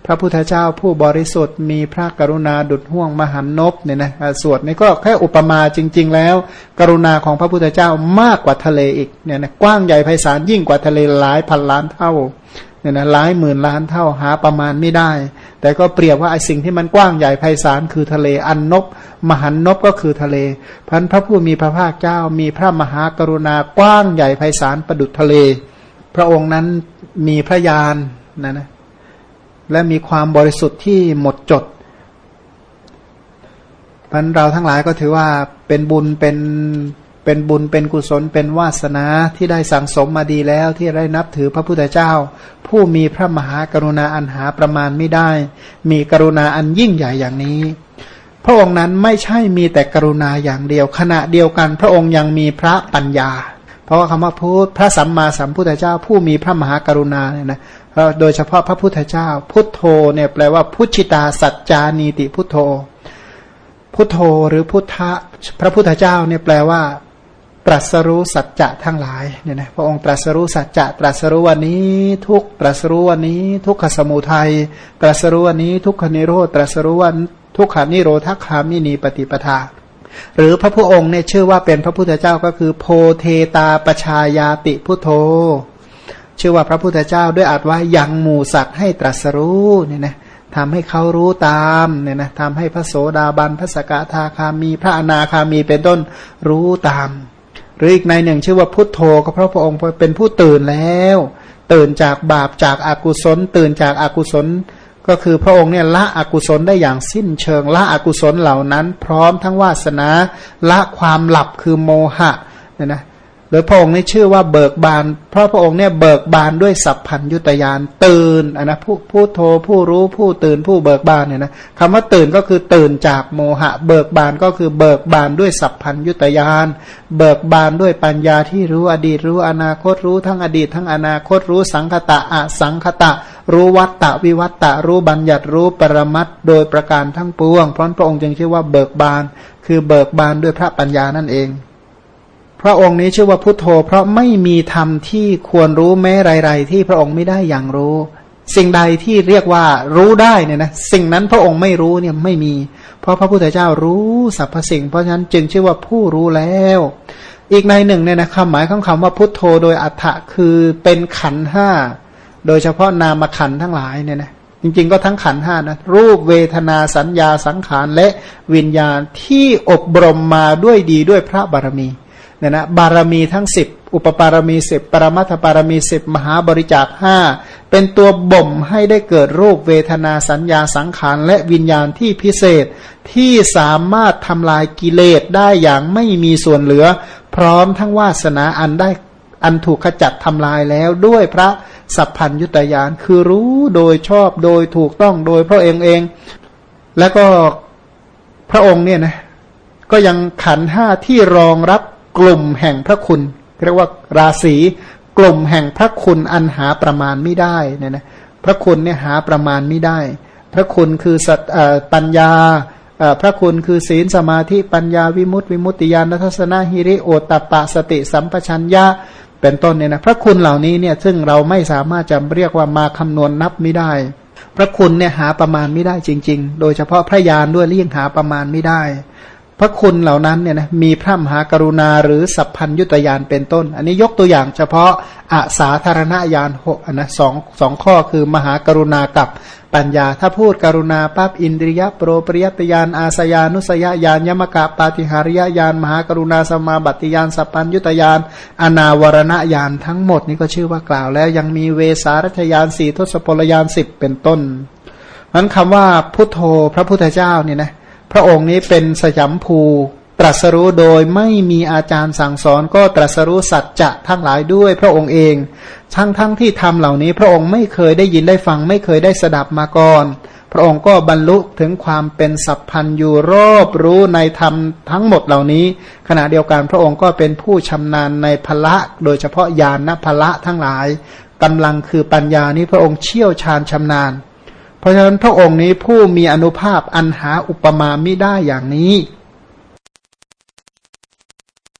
พระพุทธเจ้าผู้บริสุทธิ์มีพระกรุณาดุจห่วงมหันนบเนี่ยนะสวดนี่ก็แค่อุปมาจริง ๆ แล้ว กรุณาของพระพุทธเจ้ามากกว่าทะเลอีกเนี่ยนะกว้างใหญ่ไพศาลยิ่งกว่าทะเลหลายพันล้านเท่าเนี่ยนะหลายหมื่นล้านเท่าหาประมาณไม่ได้ แต่ก็เปรียบว่าไอ้สิ่งที่มันกว้างใหญ่ไพศาลคือทะเลอันนบ มหันนบก็คือทะเลพันพระผู้มีพระภาคเจ้า มีพระมหากรุณากว้างใหญ่ไพศาลประดุจทะเล พระองค์นั้นมีพระญาณนะนะ และมีความบริสุทธิ์ที่หมดจดพันเราทั้งหลายก็ถือว่าเป็นบุญเป็นเป็นบุญเป็นกุศลเป็นวาสนาที่ได้สั่งสมมาดีแล้วที่ได้นับถือพระพุทธเจ้า ผู้มีพระมหากรุณาอันหาประมาณไม่ได้ มีกรุณาอันยิ่งใหญ่อย่างนี้ พระองค์นั้นไม่ใช่มีแต่กรุณาอย่างเดียว ขณะเดียวกันพระองค์ยังมีพระปัญญา เพราะว่าคำว่าพูดพระสัมมาสัมพุทธเจ้า ผู้มีพระมหากรุณาเนี่ยนะ โดยเฉพาะพระพุทธเจ้า พุทโธเนี่ยแปลว่าพุชิตาสัจจานีติพุทโธ พุทโธหรือพุทธะพระพุทธเจ้าเนี่ยแปลว่า ตรัสรู้สัจจะทั้งหลายเนี่ยนะพระองค์ตรัสรู้สัจจะตรัสรู้วันนี้ ทุกตรัสรู้วันนี้ ทุกขสมุทัยตรัสรู้วันนี้ ทุกขนิโรธตรัสรู้วันทุกขานิโรธคามินีปฏิปทา หรือพระพุทธองค์เนี่ยชื่อว่าเป็นพระพุทธเจ้าก็คือ โพเทตาปชายาติพุทโธ ชื่อว่าพระพุทธเจ้าด้วยอาจว่ายังหมู่สัตว์ให้ตรัสรู้เนี่ยนะทำให้เขารู้ตามเนี่ยนะทำให้พระโสดาบันพระสกทาคามี พระอนาคามีเป็นต้นรู้ตาม หรืออีกในหนึ่งชื่อว่าพุทโธก็เพราะพระองค์เป็นผู้ตื่นแล้ว ตื่นจากบาปจากอากุศล ตื่นจากอากุศล ก็คือพระองค์เนี่ยละอกุศลได้อย่างสิ้นเชิงละอกุศลเหล่านั้น พร้อมทั้งวาสนาละความหลับคือโมหะเนี่ยนะ หรือพระองค์นี่ชื่อว่าเบิกบาน เพราะพระองค์เนี่ยเบิกบานด้วยสัพพัญยุตยานตื่นอนะผู้ผู้โทผู้รู้ผู้ตื่นผู้เบิกบานเนี่ยนะคำว่าตื่นก็คือตื่นจากโมหะ เบิกบานก็คือเบิกบานด้วยสัพพัญยุตยาน เบิกบานด้วยปัญญาที่รู้อดีตรู้อนาคตรู้ทั้งอดีต ทั้งอนาคตรู้สังคตะอสังคตะ รู้วัตตะวิวัตตะรู้บัญญัติรู้ปรมัตโดยประการทั้งปวงเพราะพระองค์จึงชื่อว่าเบิกบาน คือเบิกบานด้วยพระปัญญานั่นเอง พระองค์นี้ชื่อว่าพุทโธ เพราะไม่มีธรรมที่ควรรู้แม้ไรๆที่พระองค์ไม่ได้อย่างรู้ สิ่งใดที่เรียกว่ารู้ได้เนี่ยนะสิ่งนั้นพระองค์ไม่รู้เนี่ยไม่มี เพราะพระพุทธเจ้ารู้สรรพสิ่ง เพราะฉะนั้นจึงชื่อว่าผู้รู้แล้ว อีกในหนึ่งเนี่ยนะคำหมายของคำว่าพุทโธโดยอัฏฐะคือเป็นขันห้าโดยเฉพาะนามขันทั้งหลายเนี่ยนะจริงๆก็ทั้งขันห้านะรูปเวทนาสัญญาสังขารและวิญญาณที่อบรมมาด้วยดีด้วยพระบารมี เนี่ยนะบารมีทั้งสิบอุปปารมีสิบปรมัตถปารมีสิบมหาบริจาคห้าเป็นตัวบ่มให้ได้เกิดรูปเวทนาสัญญาสังขารและวิญญาณที่พิเศษที่สามารถทำลายกิเลสได้อย่างไม่มีส่วนเหลือ พร้อมทั้งวาสนาอันได้อันถูกขจัดทำลายแล้วด้วยพระสัพพัญยุตยานคือรู้โดยชอบโดยถูกต้องโดยพระเองเอง แล้วก็พระองค์เนี่ยนะก็ยังขันห้าที่รองรับ กลุ่มแห่งพระคุณเรียกว่าราศีกลุ่มแห่งพระคุณอันหาประมาณไม่ได้เนี่ยนะพระคุณเนี่ยหาประมาณไม่ได้ พระคุณคือสัตปัญญาพระคุณคือศีลสมาธิปัญญาวิมุตติวิมุตติญาณทัศนหิริโอตตปะสติสัมปชัญญะเป็นต้นเนี่ยนะพระคุณเหล่านี้เนี่ยซึ่งเราไม่สามารถจะเรียกว่ามาคำนวณนับไม่ได้ พระคุณเนี่ยหาประมาณไม่ได้จริง ๆ โดยเฉพาะพระญาณด้วยเลี่ยงหาประมาณไม่ได้ พระคุณเหล่านั้นเนี่ยนะมีพระมหากรุณาหรือสัพพัญยุตยานเป็นต้น อันนี้ยกตัวอย่างเฉพาะอาสาธารณญาณหกนะสองสองข้อคือมหากรุณากับปัญญา ถ้าพูดกรุณาปั๊บอินทรียโปรปริยตยานอาสยานุสยญาณยมกะปาติหาริยญาณมหากรุณาสมาบัติญาณสัพพัญยุตยานอนาวรณญาณทั้งหมดนี้ก็ชื่อว่ากล่าวแล้วยังมีเวสารัชยานสี่ทศพลยานสิบเป็นต้นนั้นคำว่าพุทโธพระพุทธเจ้าเนี่ยนะ พระองค์นี้เป็นสยามภูตรัสรู้โดยไม่มีอาจารย์สั่งสอนก็ตรัสรู้สัจจะทั้งหลายด้วยพระองค์เอง ทั้งทั้งที่ทำเหล่านี้ พระองค์ไม่เคยได้ยินได้ฟัง ไม่เคยได้สดับมาก่อน พระองค์ก็บรรลุถึงความเป็นสัพพันอยู่รอบรู้ในธรรมทั้งหมดเหล่านี้ ขณะเดียวกันพระองค์ก็เป็นผู้ชำนาญในพละ โดยเฉพาะญาณพละทั้งหลายกำลังคือปัญญานี้พระองค์เชี่ยวชาญชำนาญ เพราะฉะนั้นพระองค์นี้ผู้มีอนุภาพอันหาอุปมาไม่ได้อย่างนี้